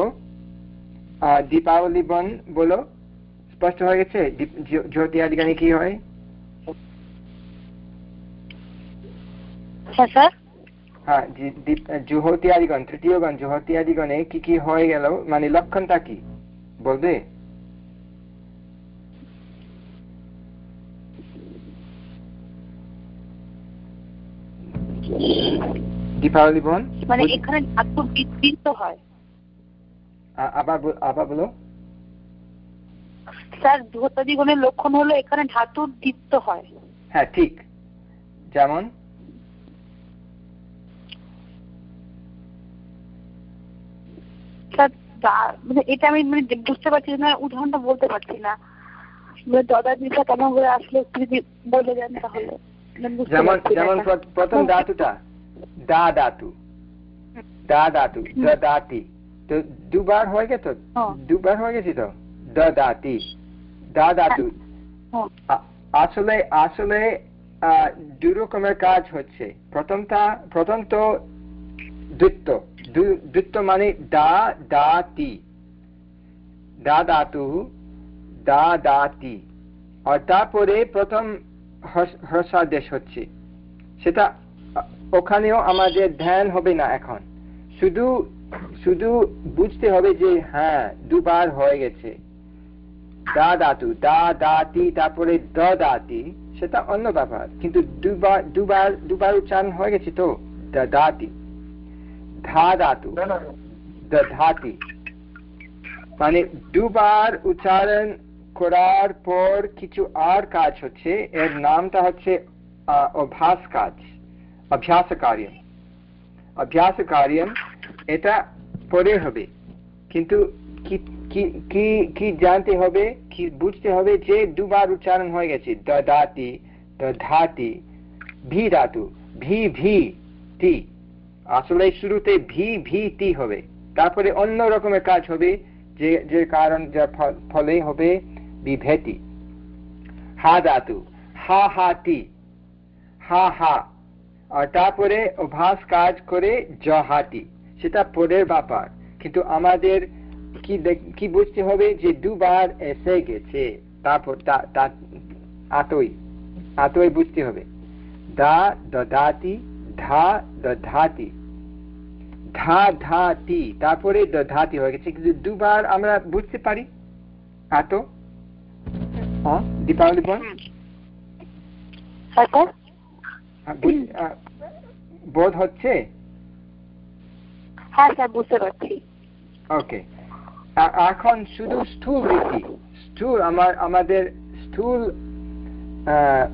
দীপাবলি বন বলো। স্পষ্ট হয়ে গেছে? জুহতি আদিগণে কি হয়? হ্যাঁ স্যার? হ্যাঁ তৃতীয় গণ কি কি হয়ে গেল? মানে লক্ষণটা কি? বলবে? দীপাবলি বন? মানে এখানে ধাতু হয়। আবার বল- আবার বলো। স্যার ধূতাদিগণের লক্ষণ হলো এখানে ধাতু দীপ্ত হয়। হ্যাঁ ঠিক। যেমন? মানে এটা আমি মানে বুঝতে পারছি না উদাহরণটা বলতে পারছি না। মানে দদাদিটা কেমন করে আসলে একটু যদি বলে দেন তাহলে। মানে যেমন যেমন প্রথম ধাতুটা দা ধাতু দা ধাতু দাতি। তো দুবার হয়ে গেছে। দুবার হয়ে গেছে তো? দ দাতি। দা ধাতু। আসলে আসলে আহ, দু রকমের কাজ হচ্ছে। প্রথমটা প্রথম তো দ্বিত্ব দু- দ্বিত্ব মানে দা, দাতি। দা দা দাতি। আর তারপরে প্রথম হর্ষাদেশ হচ্ছে। সেটা, ওখানেও আমাদের ধ্যান হবে না এখন। শুধু শুধু বুঝতে হবে যে হ্যাঁ দুবার হয়ে গেছে। দা ধাতু দা দাতি, তারপরে দ দাতি, সেটা অন্য ব্যাপার। কিন্তু দুবার দুবার দুবার উচ্চারণ হয়ে গেছে তো, দা দাতি। ধা ধাতু মানে দুবার উচ্চারণ করার পর কিছু আর কাজ হচ্ছে এর নামটা হচ্ছে অভ্যাস কাজ অভ্যাস কার্য অভ্যাস কার্য এটা পরে হবে কিন্তু কি কি- জানতে হবে কি বুঝতে হবে যে দুবার উচ্চারণ হয়ে গেছে দাতি দ ধাতি ভি ধাতু ভি ভি টি আসলে শুরুতে ভি ভি টি হবে। তারপরে অন্য রকমের কাজ হবে, যে যে কারণ, যা ফল- হবে বিভেতি। হা ধাতু। হা হা, টি। হা হা। আর তারপরে অভ্যাস কাজ করে জহাটি সেটা পরের ব্যাপার। কিন্তু আমাদের কি কি বুঝতে হবে যে দুবার এসে গেছে। তারপর আতই। আতই বুঝতে হবে। দা, দদাতি, ধা, দধাতি। ধা ধাতি তারপরে দধাতি হয়ে গেছে। কিন্তু দুবার আমরা বুঝতে পারি। আত হ্যাঁ দীপাবলি বল। হ্যাঁ বোধ হচ্ছে? হ্যাঁ স্যার বুঝতে পারছি। ওকে। এখন শুধু স্থূল রীতি। স্থূল আমার আমাদের স্থূল আহ,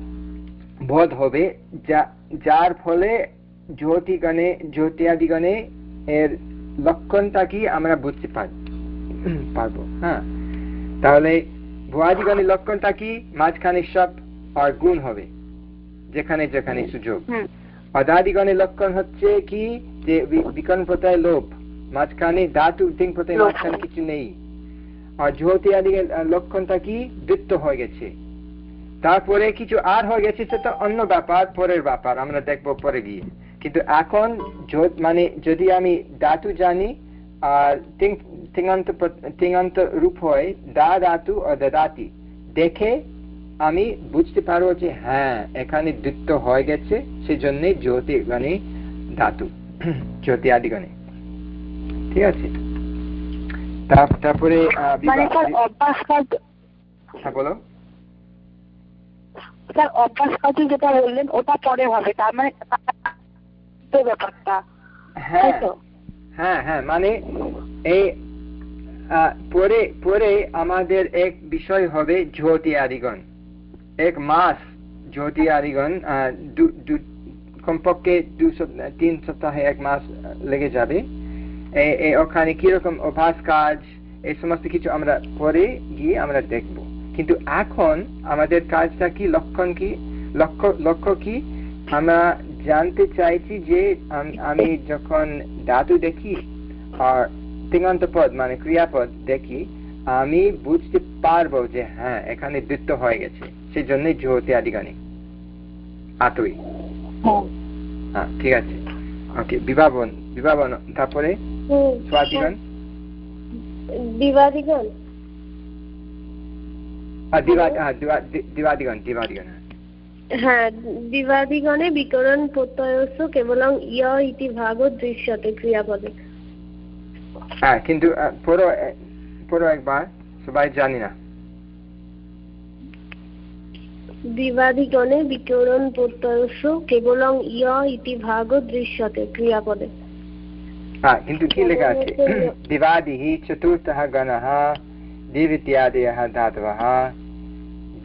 বোধ হবে। যা- যার ফলে জ্যোতিগণে জ্যোতিয়াদিগণে এর লক্ষণটা কি আমরা বুঝতে পার পারব হ্যাঁ? তাহলে ভুয়াদিগণের লক্ষণটা কি? মাঝখানে সব আর গুণ হবে যেখানে যেখানে সুযোগ। অদাদিগণের লক্ষণ হচ্ছে কি? যে বি- বিকরণ প্রত্যয় লোভ মাঝখানে ধাতু তিন প্রত্যয় মাঝখানে কিছু নেই। আর জ্যোতি আদিগের লক্ষণটা কি? বৃত্ত হয়ে গেছে। তারপরে কিছু আর হয়ে গেছে সেটা অন্য ব্যাপার পরের ব্যাপার আমরা দেখব পরে গিয়ে। কিন্তু এখন মানে যদি আমি ধাতু জানি আর রূপ হয় দা ধাতু ও দাতি দেখে আমি বুঝতে পারব যে হ্যাঁ এখানে দ্বিত্ব হয়ে গেছে সেজন্য জ্যোতি গণে ধাতু জ্যোতি আদি গণে। ঠিক আছে? তারপরে মানে হ্যাঁ বলো। স্যার অভ্যাস কাজ যেটা বললেন ওটা পরে হবে তার মানে ব্যাপারটা। হ্যাঁ হ্যাঁ হ্যাঁ মানে এই পরে পরে আমাদের এক বিষয় হবে জ্যোতি আদিগণ এক মাস জ্যোতি আদিগণ কমপক্ষে দু তিন সপ্তাহে এক মাস লেগে যাবে। ওখানে কীরকম অভ্যাস কাজ এই সমস্ত কিছু আমরা পরে গিয়ে আমরা দেখব। কিন্তু এখন আমাদের কাজটা কি লক্ষণ কি? লক্ষ্য লক্ষ্য কি? আমরা জানতে চাইছি যে আমি যখন ধাতু দেখি আর তিঙ্গান্ত পদ মানে ক্রিয়াপদ দেখি আমি বুঝতে পারব যে হ্যাঁ এখানে বৃত্ত হয়ে গেছে। সেই জন্যই জ্যোতি আদিগানি আতই। হ্যাঁ। ঠিক আছে। ওকে বিভাবন বিভাবন তারপরে স্বাদিগণ দিবাদিগণ দিবাদিগণ দিবাদিগণ হ্যাঁ দিবাদিগণে বিকরণ প্রত্যয়স্য কেবলং ইয় ইতি ভাগ দৃশ্যতে ক্রিয়াপদে। হ্যাঁ কিন্তু পুরো পুরো একবার সবাই জানি না। দিবাদিগণে বিকরণ প্রত্যয়স্য কেবলং ইয় ইতি ভাগ দৃশ্যতে ক্রিয়াপদে। হ্যাঁ কিন্তু কি লেখা আছে? দিবাদিহি চতুর্থ গণः দিবিত্যাদয়ः ধাতवः इत्यादयः धातवः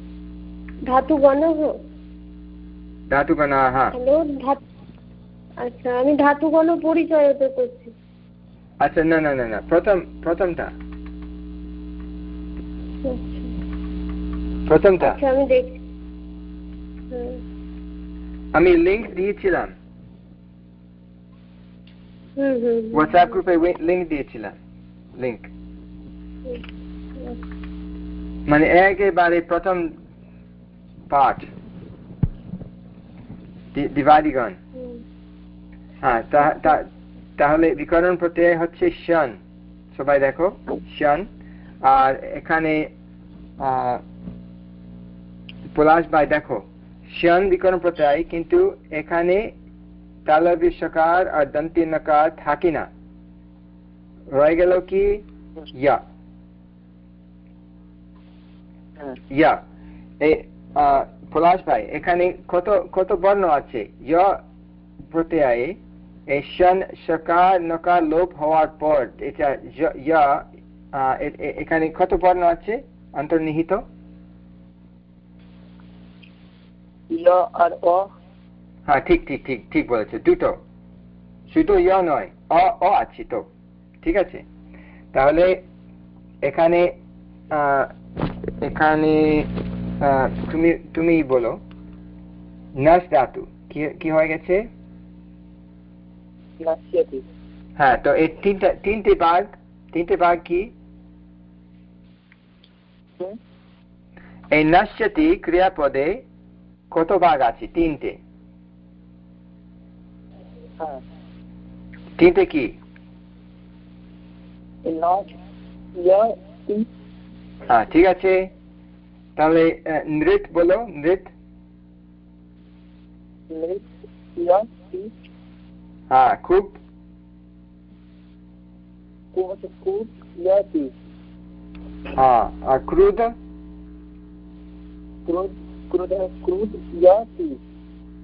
হ্যালো আচ্ছা আমি ধাতুগণ পরিচয় হতে করছি। আচ্ছা না না না না প্রথম প্রথমটা। প্রথমটা। আচ্ছা আমি দেখছি। আমি লিংক দিয়েছিলাম। হোয়াটসঅ্যাপ গ্রুপে লিংক দিয়েছিলাম লিংক মানে একেবারে প্রথম পাঠ দিবাদিগণ হ্যাঁ তাহলে বিকরণ প্রত্যয় হচ্ছে শন। সবাই দেখো শন। আর এখানে পলাশ ভাই দেখো শন বিকরণ প্রত্যয় কিন্তু এখানে তালবিশ্বকার আর দন্তি নকার থাকে না। রয়ে গেল কি? ইয়া। ইয়া। পলাশ ভাই এখানে কত কত বর্ণ আছে? প্রত্যয়ে এই শন সকার নকার লোপ হওয়ার পর এটা ইয়া এখানে কত বর্ণ আছে? অন্তর্নিহিত। আর অ। হ্যাঁ ঠিক ঠিক ঠিক ঠিক বলেছে দুটো। শুধু ইয় নয় অ অ আছে তো ঠিক আছে? তাহলে এখানে এখানে তুমি তুমি বলো। নাস ধাতু কি হয়ে গেছে? হ্যাঁ তো এই তিনটা তিনটে ভাগ তিনটে ভাগ কি? এই নশ্যতি ক্রিয়াপদে কত ভাগ আছে? তিনটে। তিনটে কি? হ্যাঁ ঠিক আছে। তাহলে নৃত বলো নৃত। হ্যাঁ খুব। হ্যাঁ আর ক্রুদ?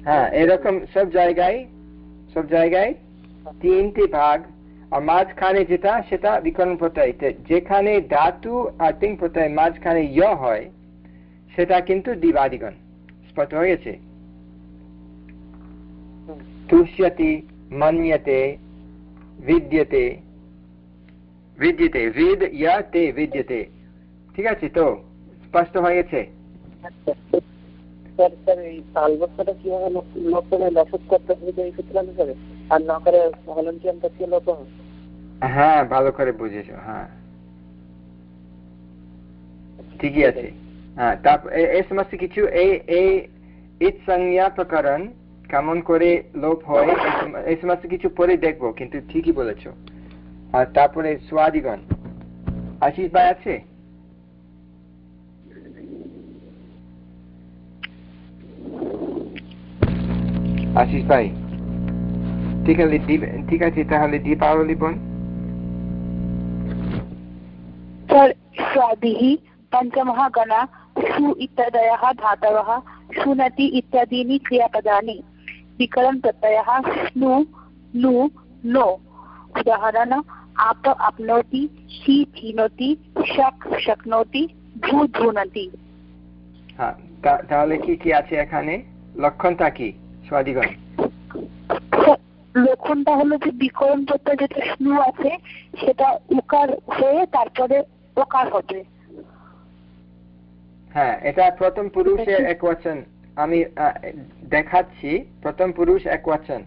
হ্যাঁ এরকম সব জায়গায় সব জায়গায় তিনটি ভাগ। আর মাঝখানে যেটা সেটা বিকরণ প্রত্যয়। যেখানে ধাতু আর তিন প্রত্যয় মাঝখানে ইয় হয়। সেটা কিন্তু দিবাদিগণ। স্পষ্ট হয়ে গেছে? তুষ্যতি মন্যতে বিদ্যতে। বিদ্যতে বিদ ইয়াতে বিদ্যতে। ঠিক আছে তো? স্পষ্ট হয়ে গেছে? স্যার স্যার এই তালবস্তাটা কীভাবে লোকনে লসক করতে হবে এই সূত্র অনুসারে আর না করে ভলেন্টিয়ারটা কি লোক হ্যাঁ ভালো করে বুঝেছ হ্যাঁ। ঠিকই আছে। এর সমস্ত কিছু এই প্রকরণ কেমন করে লোপ হয় কিছু পরে দেখব কিন্তু ঠিকই আর তারপরে স্বাদিগণ আশিস ভাই আছে আশিস ভাই ঠিক আছে ঠিক আছে তাহলে দীপাবলি বোন স্বাদিহি পঞ্চমহাগণা सु इत्यादयः धातवः शुनति इत्यादीनि क्रियापदानि विकरण प्रत्ययः स्नु नु नो उदाहरण आप आपनोति शी चिनोति शक शक्नोति ধু ধুনতি হ্যাঁ তাহলে কি কি আছে এখানে লক্ষণটা কি স্বাদিগণ লক্ষণটা হলো যে বিকরণ প্রত্যয় যেটা স্নু আছে সেটা উকার হয়ে তারপরে ওকার হবে হ্যাঁ এটা প্রথম পুরুষের এক বচন। আমি দেখাচ্ছি প্রথম পুরুষ এক বচন।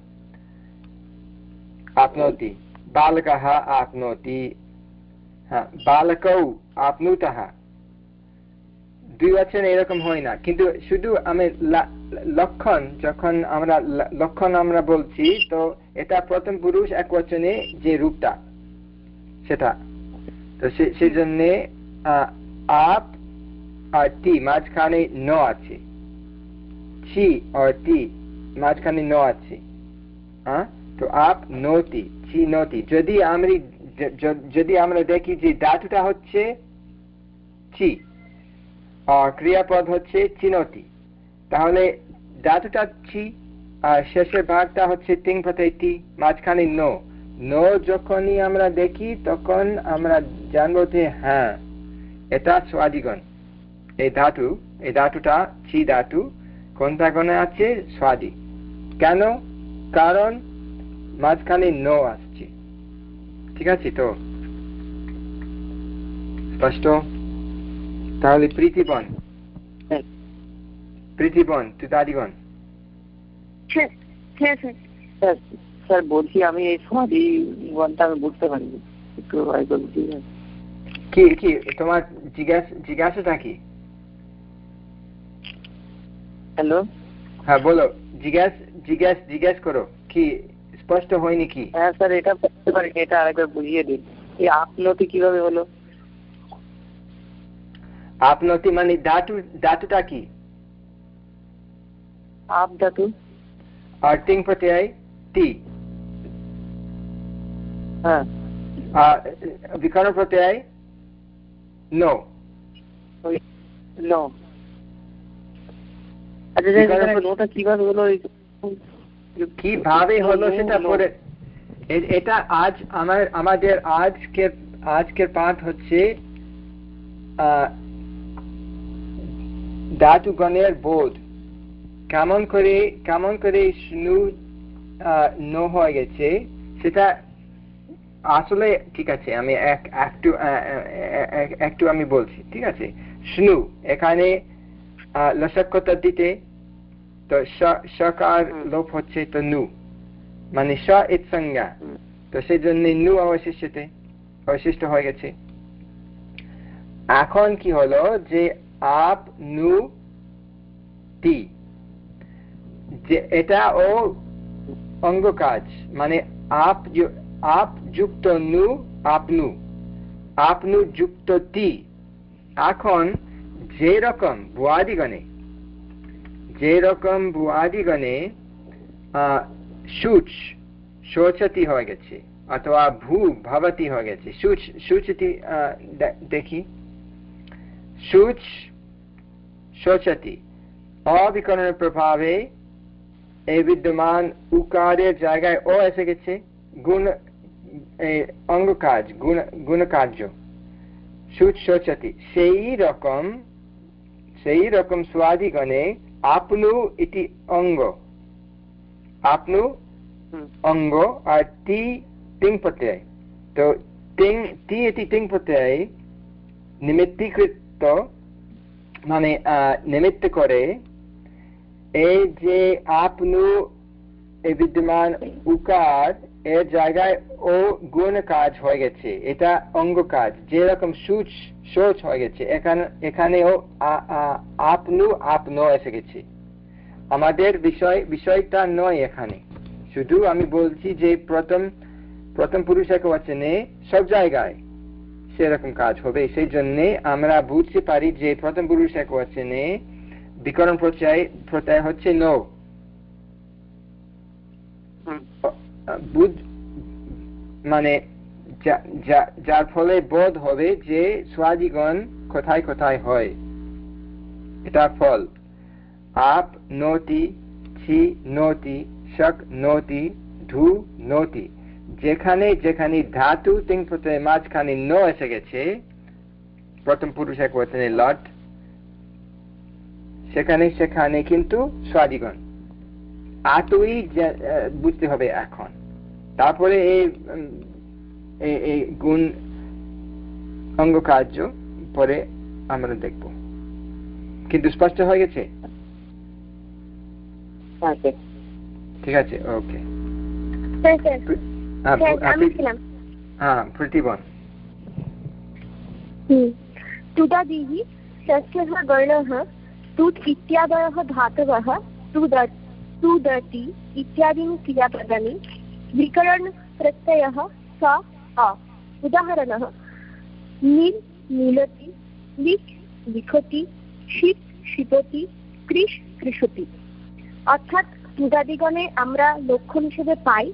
আপনোতি। বালকः আপনোতি। হ্যাঁ বালকৌ আপনুতः এরকম হয় না। কিন্তু শুধু আমি লক্ষণ যখন আমরা লক্ষণ আমরা বলছি তো এটা প্রথম পুরুষ এক বচনে যে রূপটা সেটা। তো সেই জন্যে আপ আর টি, মাঝখানে ন আছে। ছি আর টি, মাঝখানে ন আছে। হ্যাঁ তো আপ নতি, ছি নতি। যদি আমি যদি আমরা দেখি যে ধাতুটা হচ্ছে চি আর ক্রিয়াপদ হচ্ছে চিনতি, তাহলে ধাতুটা চি আর শেষের ভাগটা হচ্ছে তিন প্রত্যয় টি, মাঝখানে নো। নো যখনই আমরা দেখি, তখন আমরা জানব যে হ্যাঁ এটা স্বাদিগণ। এই ধাতু এই ধাতুটা চি ধাতু কোনটা গণে আছে? স্বাদি। কেন? কারণ মাঝখানে নো আসছে। ঠিক আছে তো? স্পষ্ট? তাহলে প্রীতিবন। প্রীতিবন তুতাদিগণ স্যার বলছি আমি এই সমাধি গণটা আমি বুঝতে পারিনি। একটু কি কি তোমার জিজ্ঞাসা জিজ্ঞাসাটা কি? হ্যালো। হ্যাঁ বলো। জিজ্ঞাস জিজ্ঞাস জিজ্ঞাস করো। কি স্পষ্ট হয়নি কি? হ্যাঁ স্যার এটা বুঝতে পারিনি এটা আরেকবার বুঝিয়ে দিন। এই আপনতি কীভাবে হলো? আপনতি মানে ধাতু ধাতুটা কি? আপ ধাতু। আর টিং প্রত্যয় টি। হ্যাঁ। বিকরণ প্রত্যয় নো। নো। আচ্ছা কীভাবে হলো? কীভাবে হলো? সেটা পরে। এটা আজ আমার আমাদের আজকের আজকের পাঠ হচ্ছে ধাতুগণের বোধ। কেমন করে কেমন করে স্নু ন হয়ে গেছে সেটা আসলে ঠিক আছে আমি একটু একটু আমি বলছি ঠিক আছে? স্নু এখানে লসক্কতা দিতে তো সকার লোপ হচ্ছে তো নু মানে স ইত সংজ্ঞা তো সেই জন্য নু অবশিষ্টতে অবশিষ্ট হয়ে গেছে এখন কি হলো যে আপ নু টি যে এটা ও অঙ্গ কাজ মানে আপ আপ যুক্ত নু আপনু আপনু যুক্ত টি এখন যে রকম ভুয়াদিগণে যে রকম ভুয়াদিগণে সুচ, শোচতি হয়ে গেছে, অথবা ভূ ভবতি হয়ে গেছে। সুচ, সুচতি দেখি। সুচ, শোচতি, অবিকরণের প্রভাবে এই বিদ্যমান উকারের জায়গায় ও এসে গেছে, গুণ অঙ্গ কাজ গুণ কার্য সুচ, শোচতি, সেই রকম সেই রকম স্বাদিগণে আপনু ইতি অঙ্গ। আপনু অঙ্গ আর টি টিং প্রত্যয়। তো টিং টি ইতি টিং প্রত্যয় নিমিত্তীকৃত মানে নিমিত্ত করে এই যে আপনু এ বিদ্যমান উকার এর জায়গায় ও গুণ কাজ হয়ে গেছে। এটা অঙ্গ কাজ। যেরকম সুচ সোচ হয়ে গেছে। এখানে এখানেও আপনু আপনো এসে গেছে। আমাদের বিষয় বিষয়টা নয় এখানে। শুধু আমি বলছি যে প্রথম প্রথম পুরুষ এক বচনে সব জায়গায় সেরকম কাজ হবে। সেই জন্য আমরা বুঝতে পারি যে প্রথম পুরুষ এক বচনে বিকরণ প্রত্যয় প্রত্যয় হচ্ছে নো। মানে যার ফলে বোধ হবে যে স্বাদিগণ কোথায় কোথায় হয়। এটা ফল। আপ নতি, ছি নতি, শক নতি, ধু নতি। যেখানে যেখানে ধাতু তিন প্রত্যয় মাঝখানে ন এসে গেছে, প্রথম পুরুষ এক বচনে লট, সেখানে সেখানে কিন্তু স্বাদিগণ আতই বুঝতে হবে এখন। তারপরে এই এই গুণ অঙ্গ কার্য পরে আমরা দেখব কিন্তু স্পষ্ট হয়ে গেছে ঠিক আছে ওকে হ্যাঁ প্রতিবন तुदादिः षष्ठः वर्णः तुत् इत्यादयः धातवः तुदति इत्यादीनि क्रियापदानि विकरणप्रत्ययः स अ उदाहरणः नील नीलति लिख लिखति শীত শীততি কৃষ কৃষতি অর্থাৎ তুদাদিগণে আমরা লক্ষণ হিসেবে পাই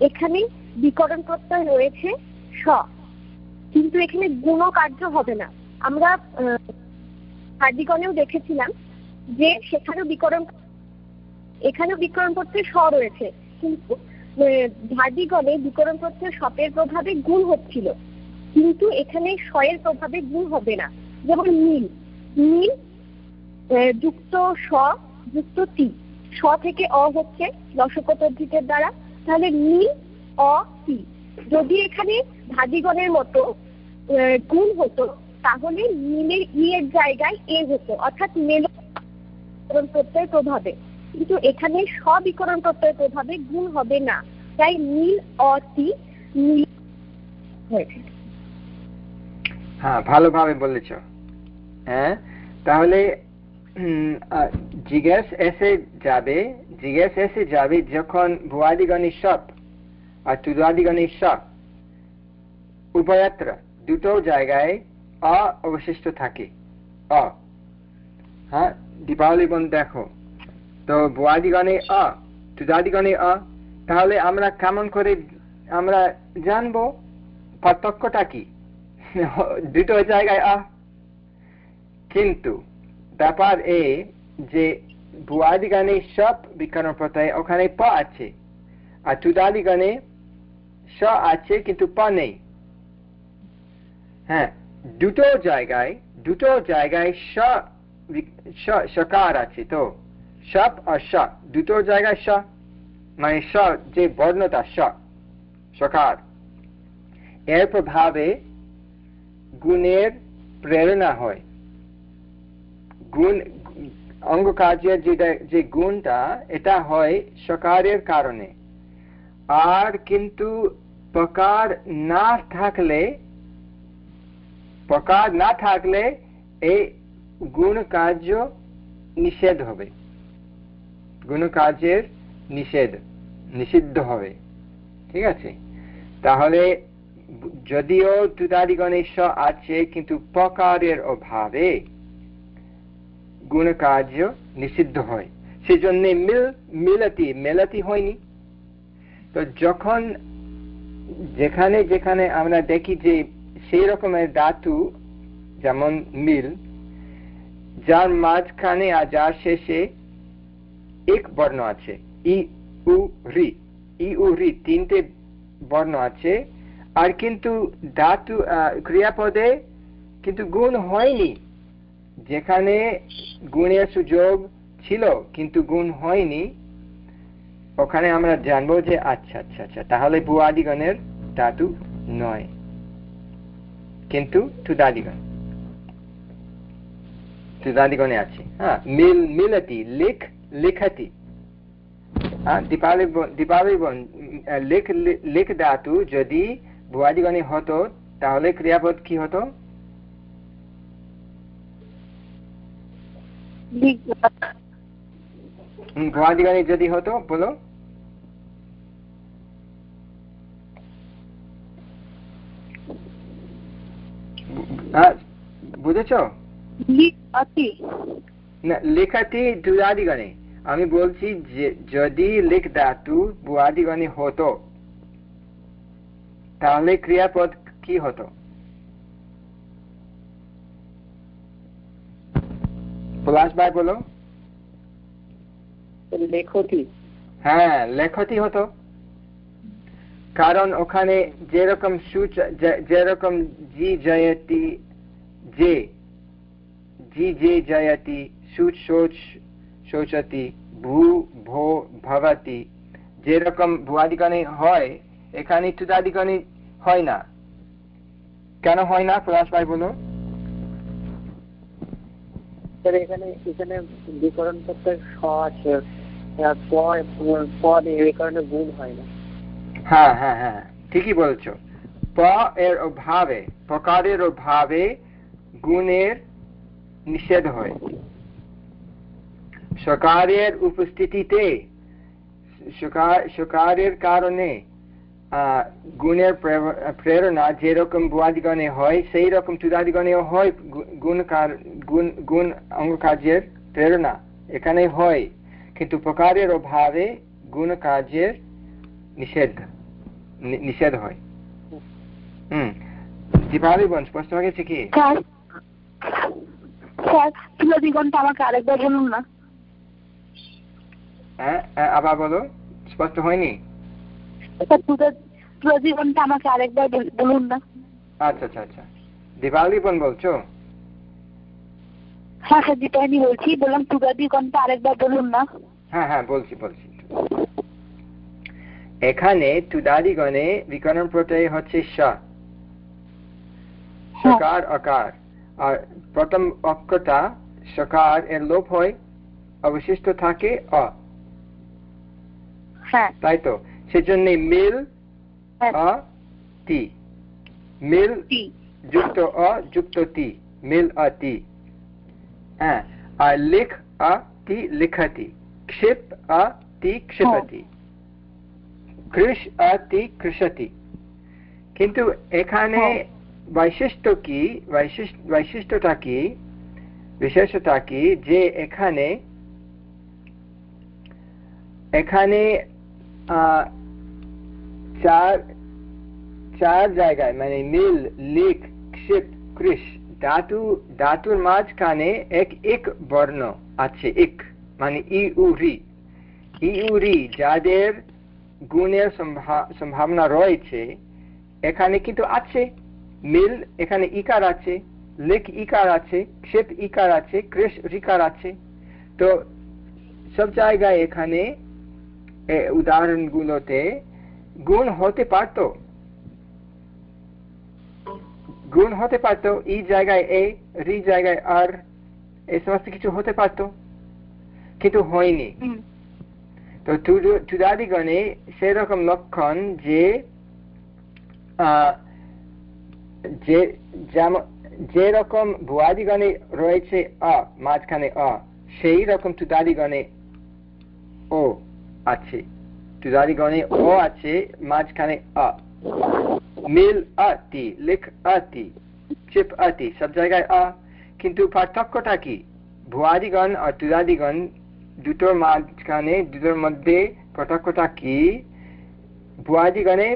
এখানে বিকরণ প্রত্যয় রয়েছে স কিন্তু এখানে গুণ কার্য হবে না আমরা হার্দিগণেও দেখেছিলাম যে সেখানেও বিকরণ এখানেও বিকরণ প্রত্যয় স রয়েছে কিন্তু ধাদিগণে বিকরণ প্রত্যয় সপের প্রভাবে গুণ হচ্ছিল। কিন্তু এখানে স্বয়ের প্রভাবে গুণ হবে না। যেমন নীল। নীল যুক্ত স, যুক্ত তি। স থেকে অ হচ্ছে দশকোদ্ধিতের দ্বারা। তাহলে নীল, অ, তি। যদি এখানে ধাদিগণের মতো গুণ হতো, তাহলে নীলের ই এর জায়গায় এ হতো। অর্থাৎ মেল প্রত্যয় প্রভাবে। কিন্তু এখানে সবিকরণ প্রত্যয় প্রভাবে গুণ হবে না। তাই নীল অতি নীল হয়েছে হ্যাঁ ভালোভাবে বলেছ। হ্যাঁ তাহলে জিজ্ঞেস এসে যাবে, জিজ্ঞেস এসে যাবে যখন ভুয়াদিগণের সব আর তুদাদিগণের সব উভয়ত্র দুটো জায়গায় অ অবশিষ্ট থাকে। অ। হ্যাঁ দীপাবলি বোন দেখো। তো ভুয়াদিগণে অ তুদাদিগণে অ তাহলে আমরা কেমন করে, আমরা জানব পার্থক্যটা কি? দুটো জায়গায়, আ। কিন্তু ব্যাপার এ যে ভুয়াদি গানে সব বিকরণ প্রত্যয় ওখানে প আছে, আর তুদাদি গানে স আছে কিন্তু প নেই। হ্যাঁ দুটো জায়গায় দুটো জায়গায় স, সকার আছে তো। সপ আর স দুটোর জায়গায় স মানে স যে বর্ণতা স সকার এর প্রভাবে গুণের প্রেরণা হয়। গুণ অঙ্গ কাজের যেটা যে গুণটা, এটা হয় সকারের কারণে। আর কিন্তু প্রকার না থাকলে, প্রকার না থাকলে এই গুণ কার্য নিষেধ হবে। গুণ কার্যের নিষেধ, নিষিদ্ধ হবে। ঠিক আছে? তাহলে যদিও তুতাদি গণেশ আছে, কিন্তু প্রকারের অভাবে গুণ কার্য নিষিদ্ধ হয়। সেজন্য মিল, মিলতি, মেলাতি হয়নি। তো যখন যেখানে যেখানে আমরা দেখি যে সেই রকমের ধাতু, যেমন মিল, যার মাঝখানে আর যার শেষে এক বর্ণ আছে। ই উ রি ই উ রি তিনটে বর্ণ আছে। আর কিন্তু ধাতু ক্রিয়াপদে কিন্তু গুণ হয়নি। যেখানে গুণের সুযোগ ছিল, কিন্তু গুণ হয়নি। ওখানে আমরা জানব যে আচ্ছা আচ্ছা আচ্ছা তাহলে ভুয়াদিগণের ধাতু নয়। কিন্তু তুদাদিগণ তুদাদিগণে আছে। হ্যাঁ মিল, মিলতি, লিখ লিখতি হ্যাঁ দীপাবলি দীপাবলি লিখ লিখ ধাতু যদি ভুয়াদিগণে হতো তাহলে ক্রিয়াপদ কি হতো ভুয়াদিগণে যদি হতো বলো বুঝেছ লেখাটি দুরাদিগণে আমি বলছি যে যদি লিখ ধাতু বুয়াদিগণে হতো তাহলে ক্রিয়াপদ কি হতো? পলাশ ভাই বলো। লেখতি। হ্যাঁ লেখতি হতো। কারণ ওখানে যেরকম সূচ যেরকম জি জয়তি যে জি যে জয়তি সুচ শোচ শোচতি ভূ ভো ভবতি। যেরকম ভুয়াদিগণে হয় এখানে তুদাদিগণে হয় না। কেন হয় না প্রয়াস ভাই বলো এখানে এখানে বিকরণ করতে স আছে। পদ এই কারণে গুণ হয় না। হ্যাঁ হ্যাঁ হ্যাঁ ঠিকই বলছো। প এর অভাবে প্রকারের অভাবে গুণের নিষেধ হয়। সকারের উপস্থিতিতে সকারের কারণে গুণের প্রেরণা যেরকম বুয়াদিগণে হয় সেই রকম তুদাদিগণেও হয় গুণ গুণ অঙ্গ কার্যের প্রেরণা এখানে হয়। কিন্তু প্রকারের অভাবে গুণ কার্যের নিষেধ নিষেধ হয়। হম। দীপাবলি বোন, স্পষ্ট হয়ে গেছে কি? আমাকে আরেকবার বলুন না। আবার বলো স্পষ্ট হয়নি? জীবনটা আমাকে আরেকবার বলুন না। আচ্ছা আচ্ছা আচ্ছা। বোন বলছো? হ্যাঁ হ্যাঁ দীপায়নি বলছি বললাম তুগাদিগণটা আরেকবার বলুন না। হ্যাঁ হ্যাঁ বলছি বলছি। এখানে তুদাদিগণে বিকরণ প্রত্যয় হচ্ছে সকার অকার। আর প্রথম অক্ষরটা সকার এর লোপ হয় অবশিষ্ট থাকে অ। তাই তো? সেজন্য মিল অ তি। মিল যুক্ত অ যুক্ত তি। মিল অ তি। হ্যাঁ। আর লিখ অ তি লিখতি। ক্ষিপ অ তি ক্ষিপতি। কৃষ অতি কৃষতি। কিন্তু এখানে বৈশিষ্ট্য কি? বৈশিষ্ট্যটা কি? বিশেষতা কি? যে এখানে এখানে চার চার জায়গায় মানে নীল লিখ ক্ষিপ কৃষ, ধাতু, ধাতুর মাঝখানে এক এক বর্ণ আছে, এক মানে ই উরি ই উরি যাদের গুণের সম্ভাবনা রয়েছে, এখানে কিন্তু আছে। মিল এখানে ইকার আছে লেখ ইকার আছে ক্ষেপ ইকার আছে, কৃষ রিকার আছে। তো সব জায়গায় এখানে উদাহরণগুলোতে গুণ হতে পারত। গুণ হতে পারত ই জায়গায় এ রি জায়গায় আর এই সমস্ত কিছু হতে পারত। কিন্তু হয়নি। তো চুদাদিগণে সেরকম লক্ষণ যে যেরকম ভুয়াদিগণে রয়েছে অ মাঝখানে অ সেই রকম তুদাদিগণে ও আছে। তুদাদিগণে ও আছে, মাঝখানে অ মিল আতি, লিখ আতি, চিপ আতি, সব জায়গায় অ কিন্তু পার্থক্যটা কি? ভুয়াদিগণ আর তুদাদিগণ দুটোর মাঝখানে, দুটোর মধ্যে পার্থক্যটা কি? ভুয়াদিগণে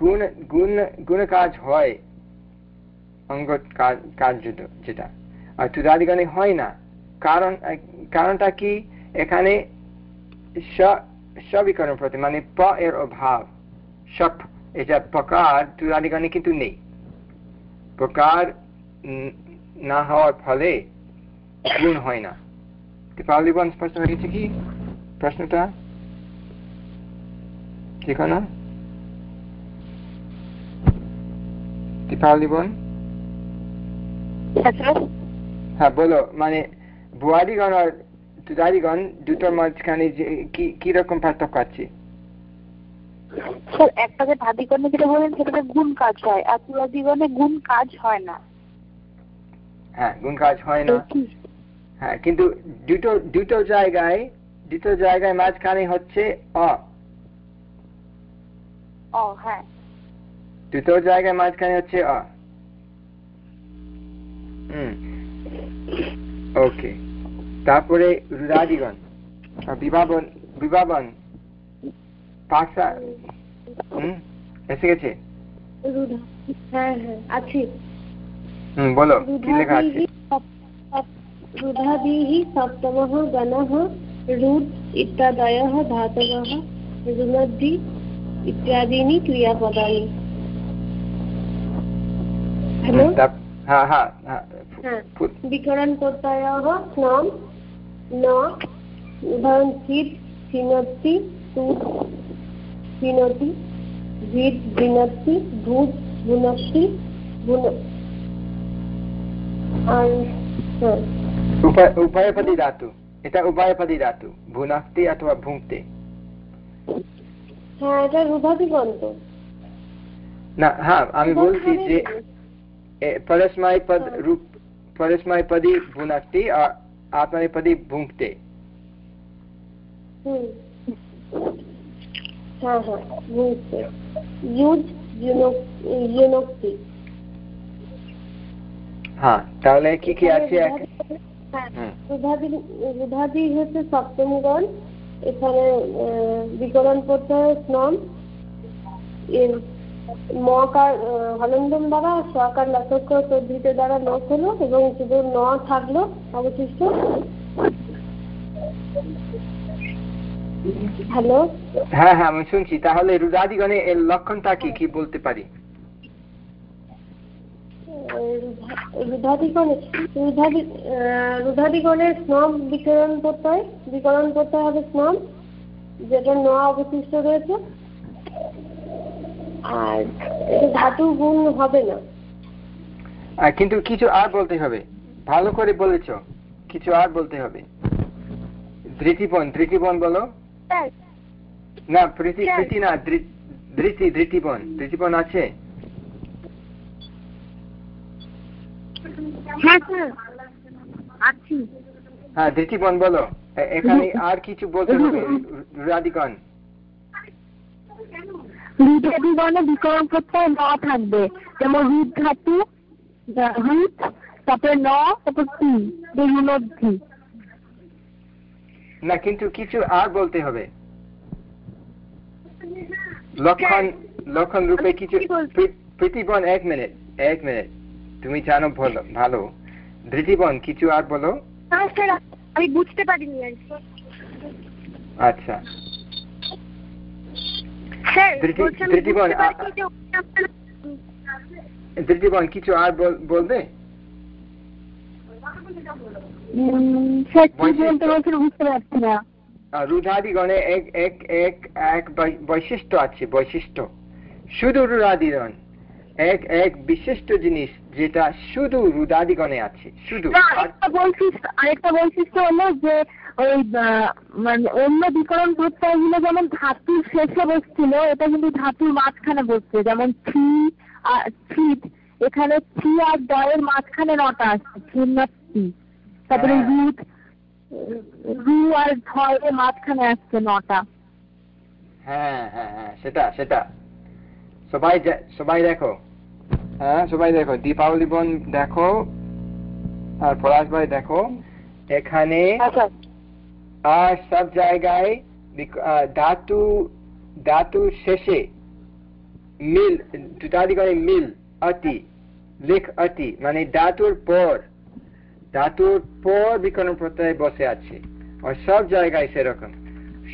গুণ গুণ গুণ কাজ হয়। অঙ্গ কাজ যেটা আর তুদাদিগণে হয় না। কারণ, কারণটা কি? এখানে সবিকরণ প্রতি মানে প এর অভাব সব এটা প্রকার তুদাদিগণে কিন্তু নেই প্রকার না হওয়ার ফলে গুণ হয় না দীপাবলি বোন স্পষ্ট হয়ে গেছে কি প্রশ্নটা শিখো না দীপাবলি বোন হ্যাঁ বলো মানে বুয়ারিগণ আর দুদারিগণ দুটোর মাঝখানে পার্থক্য আছে? একটাতে ভাদিগণে যেটা বলেন সেটাতে গুণ কাজ হয় আর তুলাদিগণে গুণ কাজ হয় না। হ্যাঁ গুণ কাজ হয় না। হ্যাঁ কিন্তু দুটো দুটো জায়গায় দুটো জায়গায় মাঝখানে হচ্ছে অ। ও হ্যাঁ। দুটো জায়গায় মাঝখানে হচ্ছে অ। হুম। ওকে। তারপরে রুদাদিগণ বিভাবন বিভাবন পাশা হুম এসে গেছে হ্যাঁ হ্যাঁ আছি হুম বলো কি লেখা আছে रुधाभिः सप्तमः गणः रुद् इत्यादयः धातवः रुनद्धि इत्यादीनि क्रियापदानि हलो তাপ- হ্যাঁ न उदाहरण चित् चिनोति तुत् चिनोति भित् भिनत्ति भूत् भुनक्ति भुन আর হ্যাঁ উভয় উভয়পদী ধাতু এটা উভয়পদী ধাতু ভুনাক্তি অথবা ভুঙ্ক্তে হ্যাঁ এটা রুধাদিগন্ত না হ্যাঁ আমি বলছি যে এ, পরস্ময় পদ হ্যাঁ। রূপ পরস্ময় পদী ভুনাক্তি আর ভুঙ্ক্তে হুম। হ্যাঁ হ্যাঁ হ্যাঁ তাহলে কি কি আছে হ্যাঁ। রুধাদি রুধাদি হচ্ছে সপ্তম গণ এখানে বিকরণ প্রত্যয় স্নম এর মকার হলন্দম দ্বারা সকার লতক্ষ তদ্ধিত দ্বারা লোক হলো এবং শুধু ন থাকল অবশিষ্ট। হ্যালো? হ্যাঁ হ্যাঁ আমি শুনছি। তাহলে রুদাদিগণে এর লক্ষণটা কি? কি বলতে পারি? রুধাদিগণের স্নম বিকরণ প্রত্যয় বিকরণ প্রত্যয় হবে স্নম যেটা ন অবশিষ্ট রয়েছে। আর ধাতু গুণ হবে না। কিন্তু কিছু আর বলতে হবে। ভালো করে বলেছ কিছু আর বলতে হবে। ধৃতিপন ধৃতিপন বলো। না প্রীতি হ্যাঁ। প্রীতি না ধৃতি ধৃতিপন ধৃতিপন আছে? হ্যাঁ স্যার হ্যাঁ ধৃতিপন বলো। এখানে আর কিছু বলতে হবে রাধিকন? বিকরণ প্রত্যয় ন থাকবে। যেমন রুদ ধাতু রুদ তারপরে ন তারপর টি না কিন্তু কিছু আর বলতে হবে। লক্ষণ লক্ষণ রূপে কিছু প্রীতিবন এক মিনিট এক মিনিট। তুমি জানো ভালো। ধৃতিবন কিছু আর বলো? আমি বুঝতে পারিনি আচ্ছা স্যার ধৃতি- বলছি আমি ধৃতিবন, কিছু আর বলবে? রুধাদিগণে এক এক এক এক বৈশিষ্ট্য আছে বৈশিষ্ট্য। শুধু রুদাদিগণ এক এক বিশিষ্ট জিনিস যেটা শুধু রুদাদিগণে আছে শুধু। আরেকটা বৈশিষ্ট্য আরেকটা বৈশিষ্ট্য হলো যে ওই মানে অন্য বিকরণ প্রত্যয়গুলো যেমন ধাতুর শেষে বসছিল এটা কিন্তু ধাতুর মাঝখানে বসছে। যেমন থ্রি আর থ্রিট এখানে থ্রি আর দয়ের মাঝখানে নটা আসছে ছিন্নটি তারপরে হ্যাঁ। রুট রু আর ধয়ের মাঝখানে আসছে নটা। হ্যাঁ হ্যাঁ হ্যাঁ সেটা সেটা। সবাই সবাই দেখো। হ্যাঁ সবাই দেখো। দীপাবলি বোন দেখো আর পলাশ ভাই দেখো। এখানে আচ্ছা। আর সব জায়গায় ধাতু ধাতু শেষে মিল দুটাদিগণে মিল অতি, লিখ অতি মানে ধাতুর পর ধাতুর পর বিকরণ প্রত্যয় বসে আছে। আর সব জায়গায় সেরকম।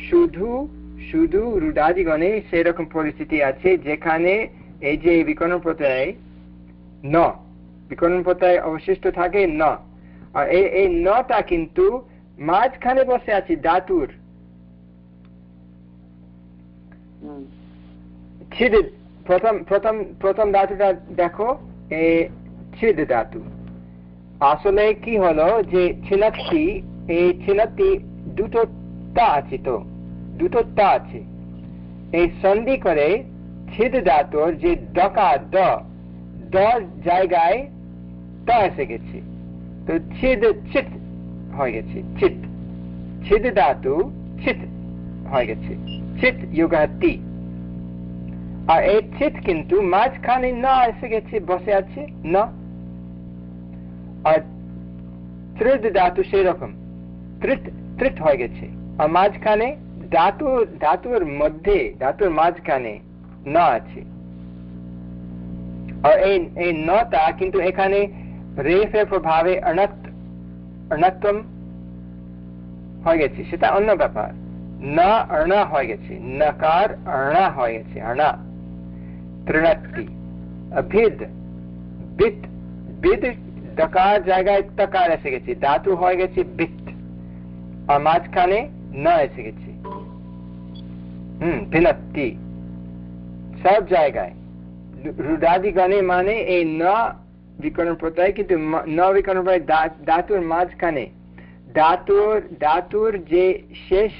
শুধু শুধু রুদাদিগণে সেরকম পরিস্থিতি আছে যেখানে এই যে বিকরণ প্রত্যয়, ন, বিকরণ প্রত্যয় অবশিষ্ট থাকে ন। আর এই নটা কিন্তু মাঝখানে বসে আছে ধাতুর ছিদ প্রথম প্রথম প্রথম ধাতুটা দেখো ছিদ ধাতু আসলে কি হলো যে এই ছিনাত্তি দুটো তা আছে তো দুটো তা আছে। এই সন্ধি করে ছিদ ধাতুর যে ডকা দ দ জায়গায় তা এসে গেছে। তো ছিদ চিত হয়ে গেছে। চিত ছিদ ধাতু চিত হয়ে গেছে। চিত যুগাতি। আর এই চিত কিন্তু মাঝখানে না এসে গেছে, বসে আছে, না। আর তৃদ ধাতু সেই রকম তৃত তৃত হয়ে গেছে। আর মাঝখানে ধাতু, ধাতুর মধ্যে, ধাতুর মাঝখানে না আছে। আর এই নটা কিন্তু এখানে রেফের প্রভাবে অনত অনত্তম হয়ে গেছে সেটা অন্য ব্যাপার না অর্ণা হয়ে গেছে নকার অর্ণা হয়ে গেছে অর্ণা তৃণাত্তি অভিদ বিত বিদ দকার জায়গায় তকার এসে গেছে ধাতু হয়ে গেছে বিত আর মাঝখানে না এসে গেছে হম ভিনত্তি সব জায়গায় রুদাদি গণে মানে এই ন বিকরণ প্রত্যয় কিন্তু ন বিকরণ প্রত্যয় ধাতুর মাঝখানে ধাতুর ধাতুর যে শেষ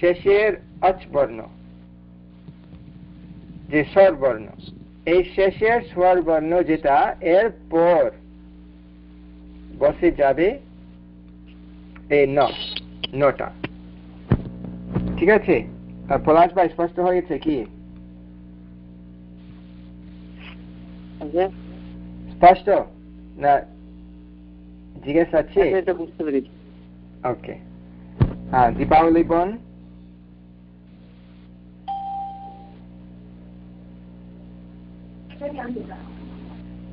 শেষের অচ বর্ণ যে স্বর বর্ণ এই শেষের স্বর বর্ণ যেটা এর পর বসে যাবে এই নটা ঠিক আছে পলাশ ভাই স্পষ্ট হয়েছে কি স্পষ্ট না জিজ্ঞেস আছে? বুঝতে পেরেছি। ওকে হ্যাঁ দীপাবলি বোন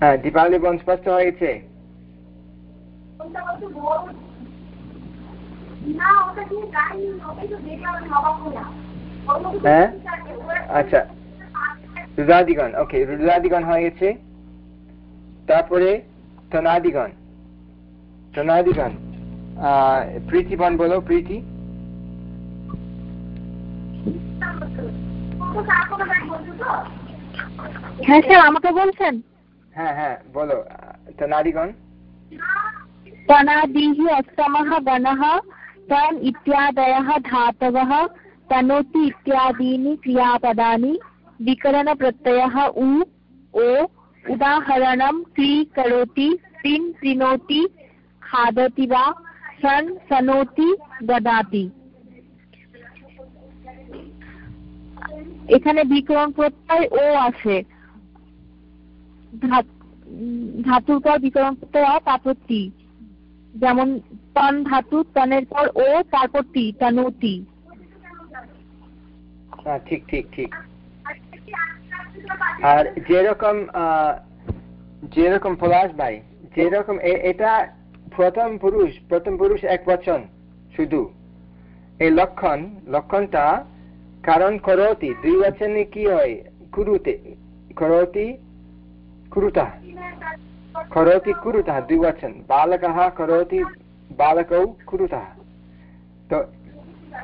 হ্যাঁ দীপাবলি বোন স্পষ্ট হয়েছে হ্যাঁ? আচ্ছা রুদ্রাদিগণ ওকে রুদ্রাদিগণ হয়ে গেছে। তারপরে তনাদিগণ তনাদিগণ প্রীতিবন বলো প্রীতি হ্যাঁ স্যার আমাকে বলছেন হ্যাঁ হ্যাঁ বলো তনাদিগণ तनादिः अष्टमः गणः तन् इत्यादयः धातवः तनोति इत्यादीनि क्रियापदानि विकरणप्रत्ययः उ ओ उदाहरणं क्री करोति तिन् प्रिणोति खादति वा सन् सनोति ददाति এখানে বিকরণ প্রত্যয় ও আসে ধাতুর পর বিকরণ প্রত্যয় অ তারপর টি যেমন তন ধাতু তনের পর ও তারপর টি তনতি হ্যাঁ ঠিক ঠিক ঠিক আর যেরকম যেরকম পলাশ ভাই, যেরকম এটা প্রথম পুরুষ প্রথম পুরুষ এক বচন শুধু। এই লক্ষণ, লক্ষণটা কারণ করতি, দুই বচনে কি হয়? কুরুতে, করতি কুরুতা। করতি কুরুতা, দুই বচন। বালক করতি বালকৌ কুরুতা। তো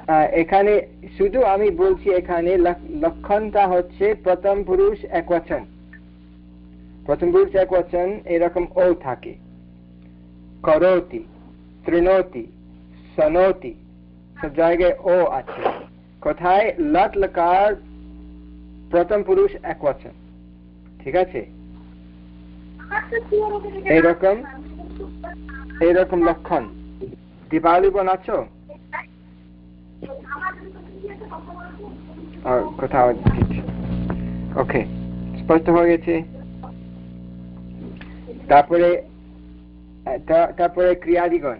এখানে শুধু আমি বলছি এখানে লক্ষণটা হচ্ছে প্রথম পুরুষ একবচন প্রথম পুরুষ একবচন এরকম ও থাকে। করতি, তৃণতি, সনতি, সব জায়গায় ও আছে। কোথায়? লট লকার প্রথম পুরুষ একবচন ঠিক আছে? এরকম এরকম লক্ষণ। দীপাবলি বোন কোথাও ওকে স্পষ্ট হয়ে গেছে? তারপরে তারপরে ক্রিয়াদিগণ।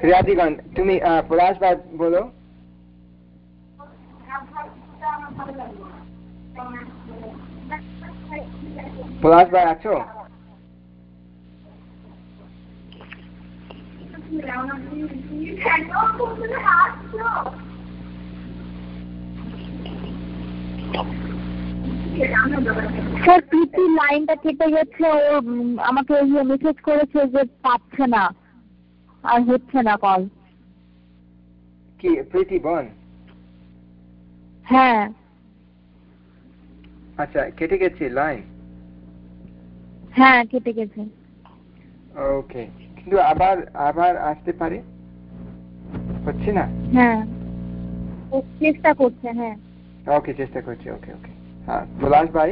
ক্রিয়াদিগণ, তুমি পলাশ বাদ বলো। পলাশ ভাই আছো? স্যার প্রীতি লাইনটা কেটে গেছে ও আমাকে ইয়ে মেসেজ করেছে যে পাচ্ছে না। আর হচ্ছে না কল কি প্রীতি বোন হ্যাঁ। আচ্ছা কেটে গেছে লাইন হ্যাঁ কেটে গেছে। ওকে কিন্তু আবার আবার আসতে পারে? হচ্ছে না? হ্যাঁ। ও চেষ্টা করছে হ্যাঁ। ওকে চেষ্টা করছি ওকে ওকে। হ্যাঁ পলাশ ভাই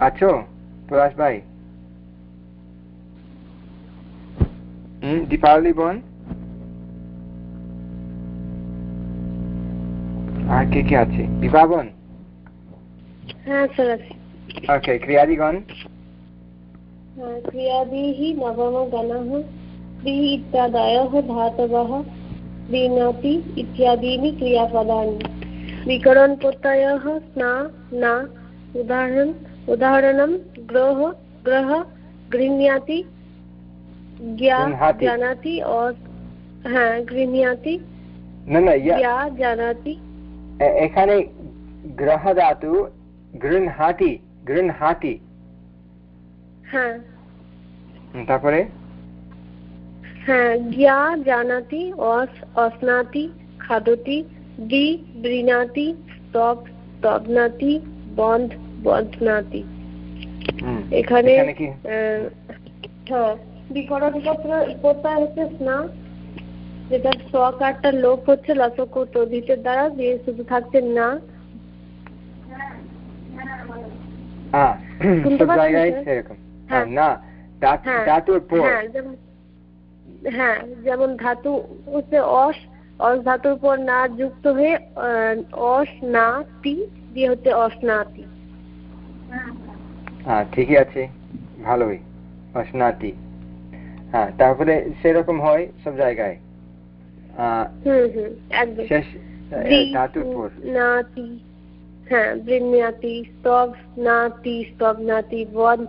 আছো? পলাশ ভাই হুম দীপাবলি বোন আর কে কে আছে? বিভাবন হ্যাঁ স্যার আছে ওকে ক্রিয়াদিগণ क्रियादिः नवमगणः क्रि इत्यादयः धातवः क्रीणाति इत्यादीनि क्रियापदानि विकरणप्रत्ययः स्ना न उदाहरण उदाहरणं ग्रह ग्रह गृह्णाति ज्ञा गृह्णाति। जानाति और হ্যাঁ গৃহ্ণাতি না না ইয়া- জ্ঞা জানাতি এ- এখানে গ্রহ ধাতু গৃহহাটি গৃহহাটি হ্যাঁ। তারপরে? হ্যাঁ জ্ঞা জানাতি অস অস্নাতি খাদতি দি বৃণাতি স্তব স্তবনাতি বন্ধ বন্ধনাতি এখানে হ্যাঁ বিকরণ প্রত্যয় হচ্ছে স্না যেটা সকারটা লোপ হচ্ছে লসক তদিতের দ্বারা দিয়ে শুধু থাকছে না। হ্যাঁ শুনতে জায়গায় সেরকম না হ্যাঁ। ধাতুর পর। হ্যাঁ যেমন হ্যাঁ ধাতু হচ্ছে অস অস ধাতুর পর না যুক্ত হয়ে অস না তি দিয়ে হচ্ছে অসনাতি হ্যাঁ ঠিকই আছে ভালোই অসনাতি হ্যাঁ তারপরে সেরকম হয় সব জায়গায়। শেষ ধাতুর পর। নাতি হ্যাঁ বৃণ্যাতি স্তব নাতি স্তব নাতি বন্ধ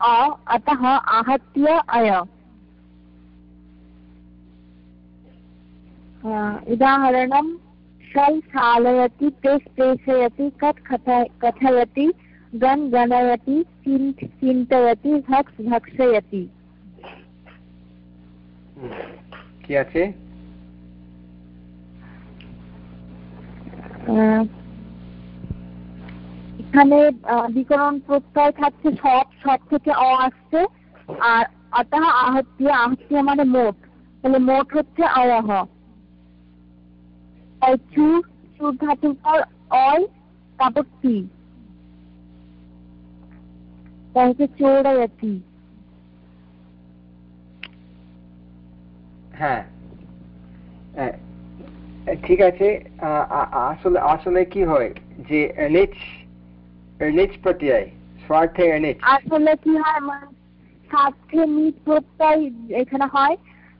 अ अतः आहत्य अय अ, उदाहरणं शल् शालयति प्रेस् प्रेषयति कथ् कथ कथयति गन् गणयति चिन्त् चिन्तयति भक्स् भक्षयति হুম, কি আছে আহ, এখানে বিকরণ প্রত্যয় থাকছে, সব সব থেকে অ আসছে। আর অতः আহত্য আহত্য মানে মোট। তাহলে মোট হচ্ছে অয়হ চুর চুর ধাতুর পর অয়, তারপর চৌরায়াতি হ্যাঁ। ঠিক আছে। আসলে আসলে কি হয় যে নিচ নিচ প্রত্যয় স্বার্থে নিচ। আসলে কি হয় মানে স্বার্থে নিচ প্রত্যয় এখানে হয়।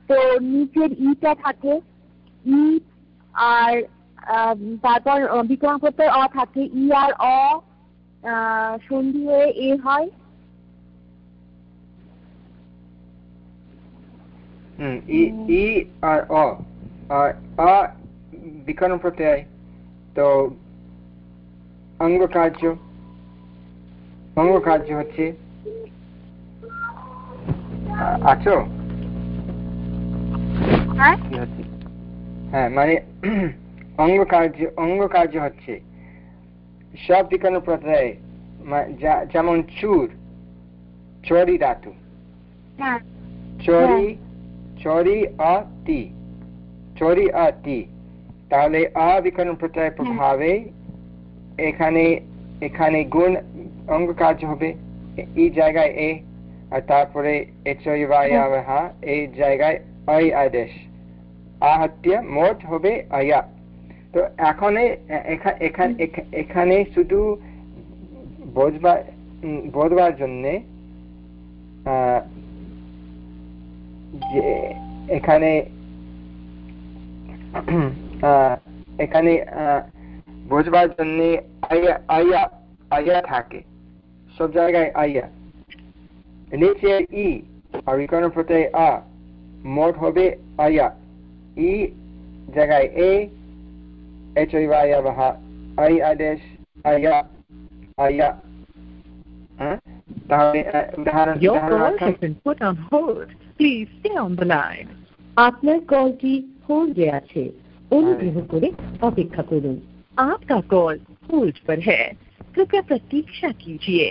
তো নিচের ইটা থাকে ই আর তারপর আহ, বিকরণ প্রত্যয় অ থাকে ই আর অ সন্ধি হয়ে এ হয়। ই ই আর অ অ বিকরণ প্রত্যয় তো অঙ্গ কার্য অঙ্গ কার্য হচ্ছে। আছো? হ্যাঁ? হ্যাঁ মানে অঙ্গ কার্য অঙ্গ কার্য হচ্ছে। প্রত্যয় যেমন চুর চরি ধাতু। হ্যাঁ। চরি চরি অতি চরি অতি। তাহলে অবিকরণ প্রত্যয় প্রভাবে এখানে এখানে গুণ অঙ্গ কার্য হবে এই জায়গায় এ আর তারপরে এচয়বায়াবহা এই জায়গায় আদেশ। আহত্য মোট হবে অয়া তো এখানে এখানে শুধু বোঝবার বোঝবার জন্যে আহ, যে এখানে আহ, এখানে আহ, বোঝবার জন্য আয়া আয়া আয়া থাকে। সব জায়গায় আয়া নিচে ই আর ইকোনো প্রত্যয় আ মোট হবে আয়া ই জায়গায় এ এচ আয়া বাহা আই আদেশ আয়া আয়া হ্যাঁ তাহলে উদাহরণ Your call has been put on hold. Please stay on the line. আপনার কলটি হোল্ডে আছে অনুগ্রহ করে অপেক্ষা করুন आपका कॉल होल्ड पर है कृपया प्रतीक्षा कीजिए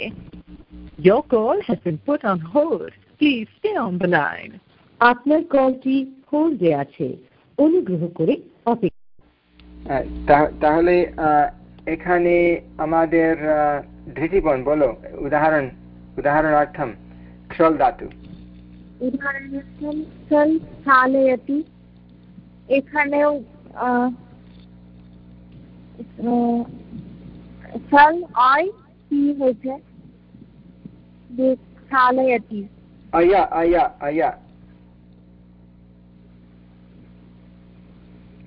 Your call has been put on hold. Please stay on the line. আপনার কলটি হোল্ডে আছে। অনুগ্রহ করে অপেক্ষা তাহলে এখানে আমাদের ধৃতিবন বলো। উদাহরণ উদাহরণার্থম ক্ষল ধাতু। উদাহরণার্থম ক্ষল চালয়তি এখানেও সল আই কি হয়েছে স্থালয়তি আয়া আয়া আয়া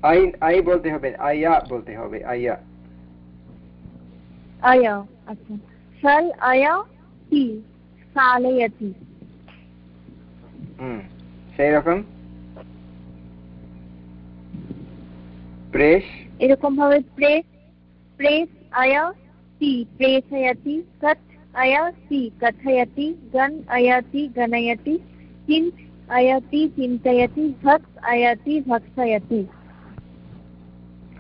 আই আই বলতে হবে আয়া বলতে হবে আয়া আয়া আচ্ছা সল আয়া কি স্থালয়তি হুম সেই রকম প্রেস এরকম ভাবে প্রেস প্রেস তি প্রেসয়তি কথ আয়াতি কথয়তি গণ আয়াতি গণয়তি চিন্ত আয়াতি চিন্তয়তি ভক্ত আয়াতি ভক্সয়তি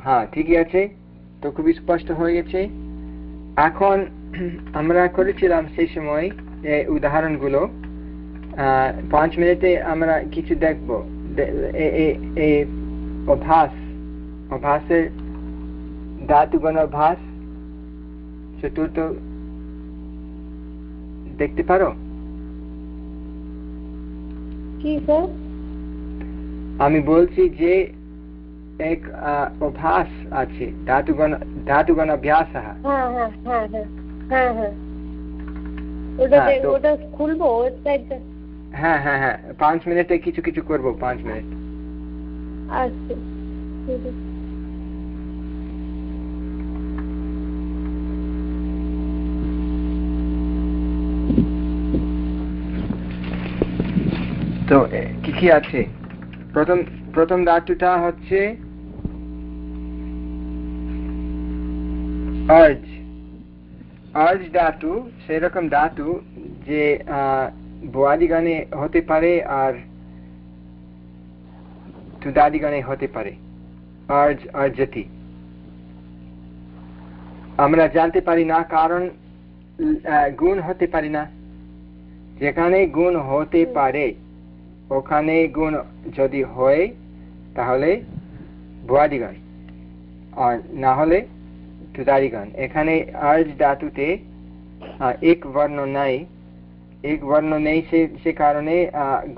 হ্যাঁ ঠিকই আছে তো খুবই স্পষ্ট হয়ে গেছে এখন আমরা করেছিলাম সেই সময় উদাহরণগুলো পাঁচ মিনিটে আমরা কিছু দেখব অভ্যাস অভ্যাসের ধাতুগণ অভ্যাস চতুর্থ দেখতে পারো? আমি বলছি যে এক অভ্যাস আছে ধাতুগণ ধাতুগণ অভ্যাস হ্যাঁ হ্যাঁ হ্যাঁ হ্যাঁ হ্যাঁ হ্যাঁ। পাঁচ মিনিটে কিছু কিছু করব পাঁচ মিনিট। আচ্ছা তো কি কি আছে? প্রথম প্রথম ধাতুটা হচ্ছে ধাতু, সেরকম ধাতু যে হতে পারে আর হতে পারে। আমরা জানতে পারি না কারণ গুণ হতে পারি না। যেখানে গুণ হতে পারে। ওখানে গুণ যদি হয়, তাহলে ভুয়াদিগণ আর না হলে তুদারিগণ এখানে আর্জ ধাতুতে এক বর্ণ নাই। এক বর্ণ নেই সে কারণে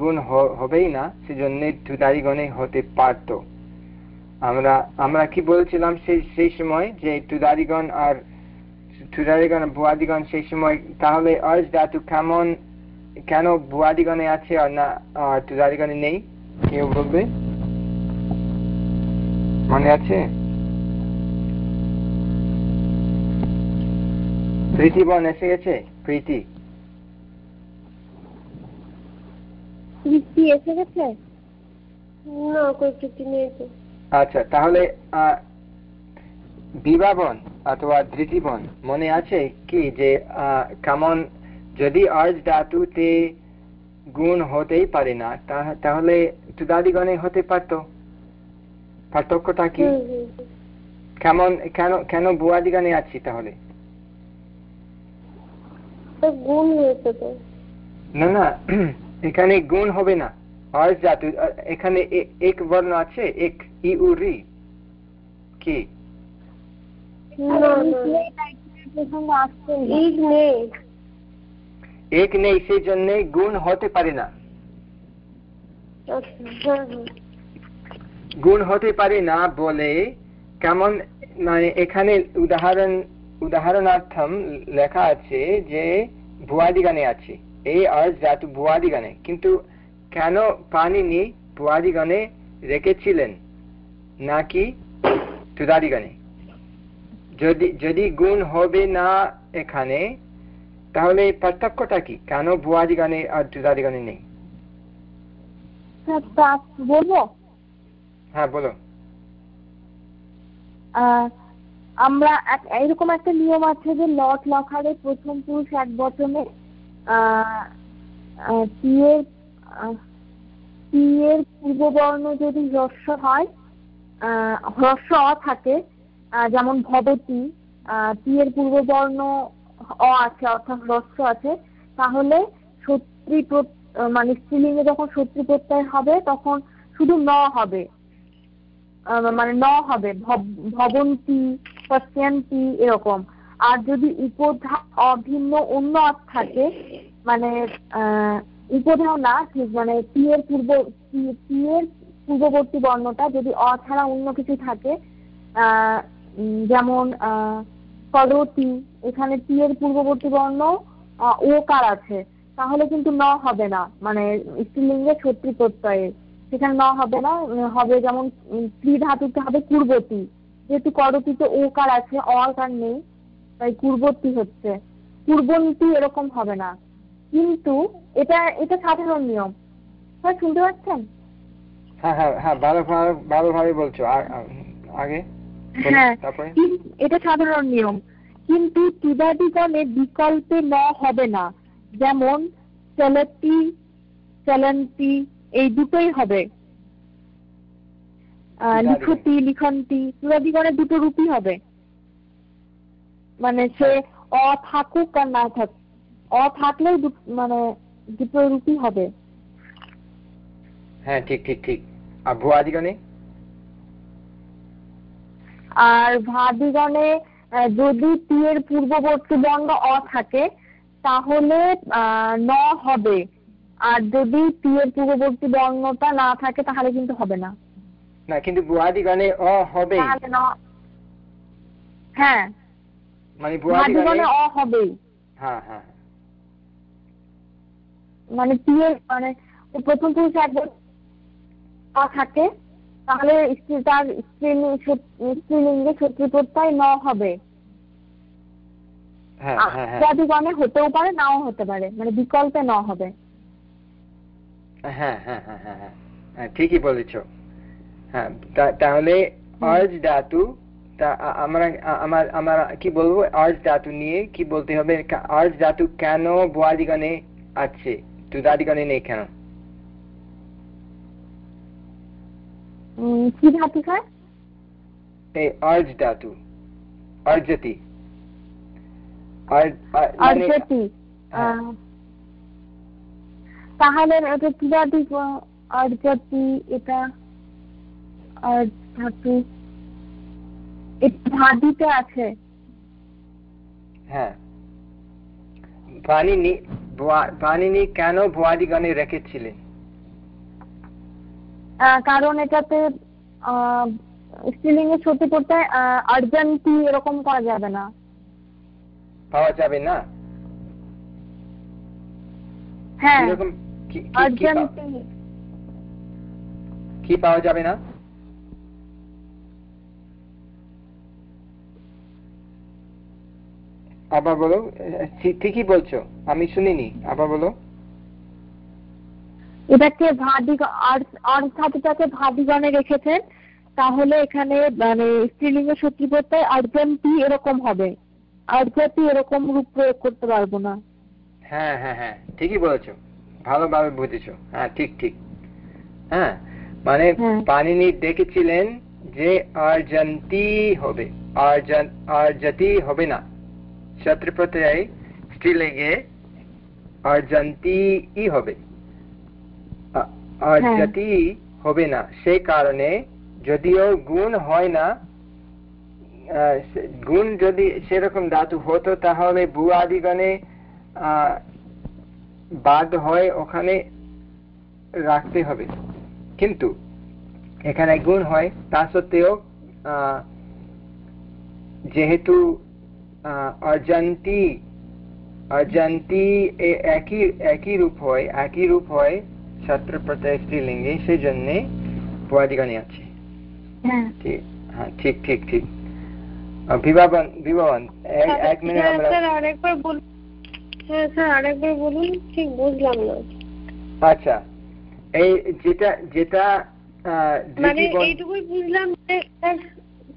গুণ হবেই না। সেজন্য তুদারিগণে হতে পারত। আমরা আমরা কি বলছিলাম সেই সেই সময় যে তুদারিগণ আর তুদারিগণ ভুয়াদিগণ সেই সময়, তাহলে আর্জ ধাতু কেমন কেন ভুয়াদিগণে আছে আর না আর তুদারিগণে নেই? কেউ বলবে? মনে আছে? প্রীতি বন এসে গেছে? প্রীতি? বৃষ্টি এসে গেছে? না কই বৃষ্টি নেই তো। আচ্ছা তাহলে বিবাবন অথবা ধৃতিবন মনে আছে কি যে কেমন যদি আর্জ ধাতুতে গুণ হতেই পারে না তাহলে তুদাদিগণে হতে পারত। পার্থক্যটা কি? কেমন কেন কেন বুয়াদিগণে আছি তাহলে? না না এখানে গুণ হবে না। আর্জ ধাতু এখানে এক বর্ণ আছে এক ই উ রি কি এক নেই, সেই জন্য গুণ হতে পারে না। গুণ হতে পারে না বলে কেমন মানে এখানে উদাহরণ, উদাহরণার্থম লেখা আছে যে ভুয়াদি গানে আছে। এই আর্জ ভুয়াদি গানে। কিন্তু কেন পানি নি পানিনি ভুয়াদিগানে রেখেছিলেন? নাকি তুদাদিগানে যদি যদি গুণ হবে না এখানে তাহলে পার্থক্যটা কি? কেন ভুয়াদি গানে আর জুদাদি গানে নেই? হ্যাঁ, বলব? হ্যাঁ বলো। আমরা এরকম একটা নিয়ম আছে যে লট লখারে প্রথম পুরুষ এক বচনে টিয়ের টিয়ের পূর্ববর্ণ যদি হ্রস্ব হয় হ্রস্ব অ থাকে যেমন ভবতী টিয়ের পূর্ববর্ণ অ আছে, অর্থাৎ হ্রস্ব আছে, তাহলে সত্যি মানে স্ত্রীলিঙ্গে যখন সত্যি প্রত্যয় হবে, তখন শুধু ন হবে। মানে ন হবে ভবন্তী পশ্যন্তি এরকম। আর যদি উপধা অভিন্ন অন্য অর্থ থাকে মানে উপধাও না, ঠিক মানে টি এর পূর্ব টি এর পূর্ববর্তী বর্ণটা যদি অ ছাড়া অন্য কিছু থাকে যেমন করতি এখানে টি এর পূর্ববর্তী বর্ণ ও কার আছে? তাহলে কিন্তু ন হবে না। মানে স্ত্রীলিঙ্গে ছত্রী প্রত্যয়ে। সেখানে ন হবে না হবে যেমন ত্রি ধাতুতে হবে পূর্বতী। যেহেতু করতিতে ওকার আছে অকার নেই, তাই পূর্বতী হচ্ছে। পূর্বন্তী এরকম হবে না। কিন্তু এটা এটা সাধারণ নিয়ম। হ্যাঁ শুনতে পাচ্ছেন? হ্যাঁ হ্যাঁ হ্যাঁ ভালো ভালোভাবে বলছো। আগে? হ্যাঁ। এটা সাধারণ নিয়ম। কিন্তু তিবাদিগণে বিকল্পে ন হবে না। যেমন চলতি চলন্তি এই দুটোই হবে। লিখতি লিখন্তি তুলাদিগণে দুটো রূপই হবে। মানে সে অ থাকুক আর না থাক অ থাকলেও মানে দুটো রূপই হবে। হ্যাঁ ঠিক ঠিক ঠিক। আর ভুয়াদিগণে আর ভাদিগণে যদি টি এর পূর্ববর্তী বর্ণ অ থাকে তাহলে ন হবে। আর যদি টি এর পূর্ববর্তী বর্ণটা না থাকে তাহলে কিন্তু হবে না। না কিন্তু গানে অ হবে। হ্যাঁ। মানে গানে অ হবে। হ্যাঁ হ্যাঁ মানে টি এর মানে প্রথম পুরুষ একবার অ থাকে। তাহলে স্ত্রী তার স্ত্রীলিঙ্গে শত্রু প্রত্যয় ন হবে। হ্যাঁ, হ্যাঁ, হ্যাঁ। হতেও পারে নাও হতে পারে মানে বিকল্পে ন হবে। হ্যাঁ হ্যাঁ হ্যাঁ হ্যাঁ হ্যাঁ ঠিকই বলেছ। হ্যাঁ তাহলে অর্জ ধাতু আমরা আমার আমরা কি বলব? অর্জ ধাতু নিয়ে কি বলতে হবে? অর্জ ধাতু কেন বোয়াদিগণে আছে? দুদাদিগণে নেই কেন? কি ধাতু স্যার? এই অর্জ ধাতু অর্জতি অর্জতি তাহলে এটা কীভাবে অর্জতি এটা ধাতু। ভাদিতে আছে। হ্যাঁ। কেন ভুয়াদিগণে রেখেছিলেন? কারণ এটাতে স্ত্রীলিঙ্গে সত্যি করতে আর্জেন্টি এরকম করা যাবে না। পাওয়া যাবে না? হ্যাঁ। কি পাওয়া যাবে না? আবার বলো ঠিকই বলছো আমি শুনিনি। আবার বলো। এটাকে ভাদি অর্থাৎটাকে ভাদিগণে রেখেছেন। তাহলে এখানে মানে স্ত্রীলিঙ্গ শত্রু প্রত্যয় আর্জেন্টি এরকম হবে। আর্জাতি এরকম রূপ প্রয়োগ করতে পারব না। হ্যাঁ হ্যাঁ হ্যাঁ। ঠিকই বলেছ। ভালোভাবে বুঝেছ। হ্যাঁ ঠিক ঠিক। হ্যাঁ মানে হ্যাঁ। পানিনি দেখেছিলেন যে আর্জন্তি হবে। আর্জতি হবে না। শত্রু প্রত্যয় স্ত্রীলিঙ্গে আর্জন্তি হবে। আর্জতি হবে না সেই কারণে যদিও গুণ হয় না গুণ যদি সেরকম ধাতু হতো তাহলে ভূ আদিগণে বাদ হয় ওখানে রাখতে হবে। কিন্তু এখানে গুণ হয় তা সত্ত্বেও যেহেতু অজান্তি অজান্তি একই একই রূপ হয় একই রূপ হয় ছাত্র প্রত্যয় স্ত্রীলিঙ্গে সেই জন্যে ভুয়াদিগণে আছে ঠিক হ্যাঁ ঠিক ঠিক ঠিক আহ, বিভাবন বিভাবন এক- এক মিনিট আমরা আরেকবার বল হ্যাঁ স্যার আরেকবার বলুন ঠিক বুঝলাম না আচ্ছা এই যেটা যেটা মানে এইটুকুই বুঝলাম যে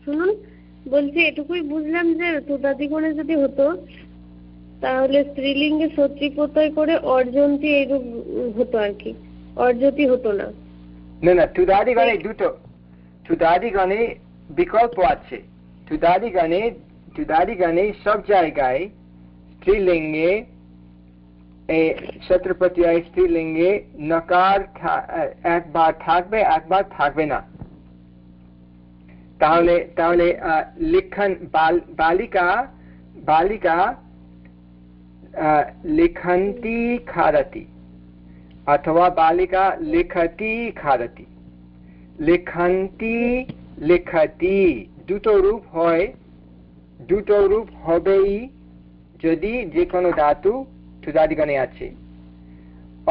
শুনুন বলছি এটুকুই বুঝলাম যে তুতাদিগণে যদি হতো তাহলে স্ত্রীলিঙ্গে সত্যি প্রত্যয় করে অর্জন্তী এইরূপ হতো আর কি। অর্জতি হতো না না না তুদাদিগণে দুটো তুদাদিগণে বিকল্প আছে তুদাদিগণে তুদাদিগণে সব জায়গায় স্ত্রীলিঙ্গে এই ছত্রপতি স্ত্রীলিঙ্গে নকার থা- একবার থাকবে একবার থাকবে না তাহলে তাহলে আহ, লিখন বাল- বালিকা বালিকা আহ, লিখন্তি খাদতি অথবা বালিকা লিখতি খাদতি লিখন্তি লিখতি দুটো রূপ হয় দুটো রূপ হবেই যদি যে কোনো ধাতু তুদাদিগণে আছে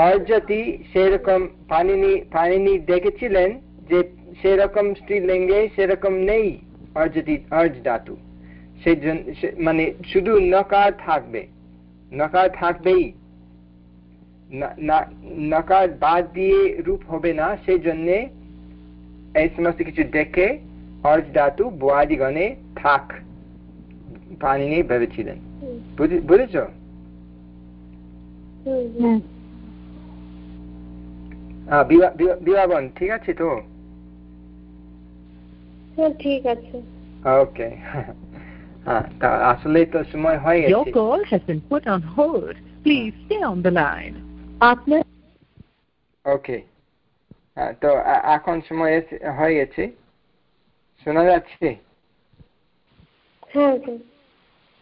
অর্জতি সেরকম পানিনি পানিনি দেখেছিলেন যে সেরকম স্ত্রীলিঙ্গে সেরকম নেই অর্জতি অর্জ ধাতু সেজন্য সে- মানে শুধু নকার থাকবে নকার থাকবেই নকার বাদ দিয়ে রূপ হবে না সেই জন্য এই সমস্ত কিছু দেখে অর্জ ধাতু বোয়াদিগণে থাক। পানিনি ভেবেছিলেন। বুঝে- বুঝেছ? বিভা- বিভাবন ঠিক আছে তো? হ্যাঁ ঠিক আছে। ওকে। হ্যাঁ তা আসলে তো সময় হয়ে Your গেছে call has been put on hold. Please stay on the line. আপনার? ওকে। তো এখন সময় হয়ে গেছে। শোনা যাচ্ছে?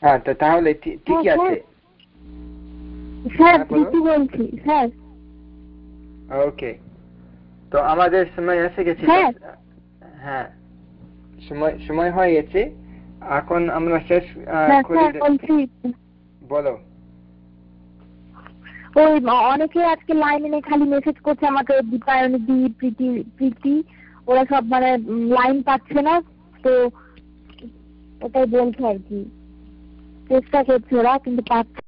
হ্যাঁ তো তাহলে ঠিকই হ্যাঁ, আছে। হ্যাঁ, ওকে। তো আমাদের সময় এসে গেছে হ্যাঁ। সময় সময় হয়ে গেছে। এখন আমরা শেষ হ্যাঁ করে। বলো। ওই অনেকে আজকে লাইনে খালি মেসেজ করছে আমাকে দীপায়নী দি প্রীতি প্রীতি, ওরা সব মানে লাইন পাচ্ছে না, তো ওটাই বলছে আর কি। চেষ্টা করছে ওরা, কিন্তু পাচ্ছে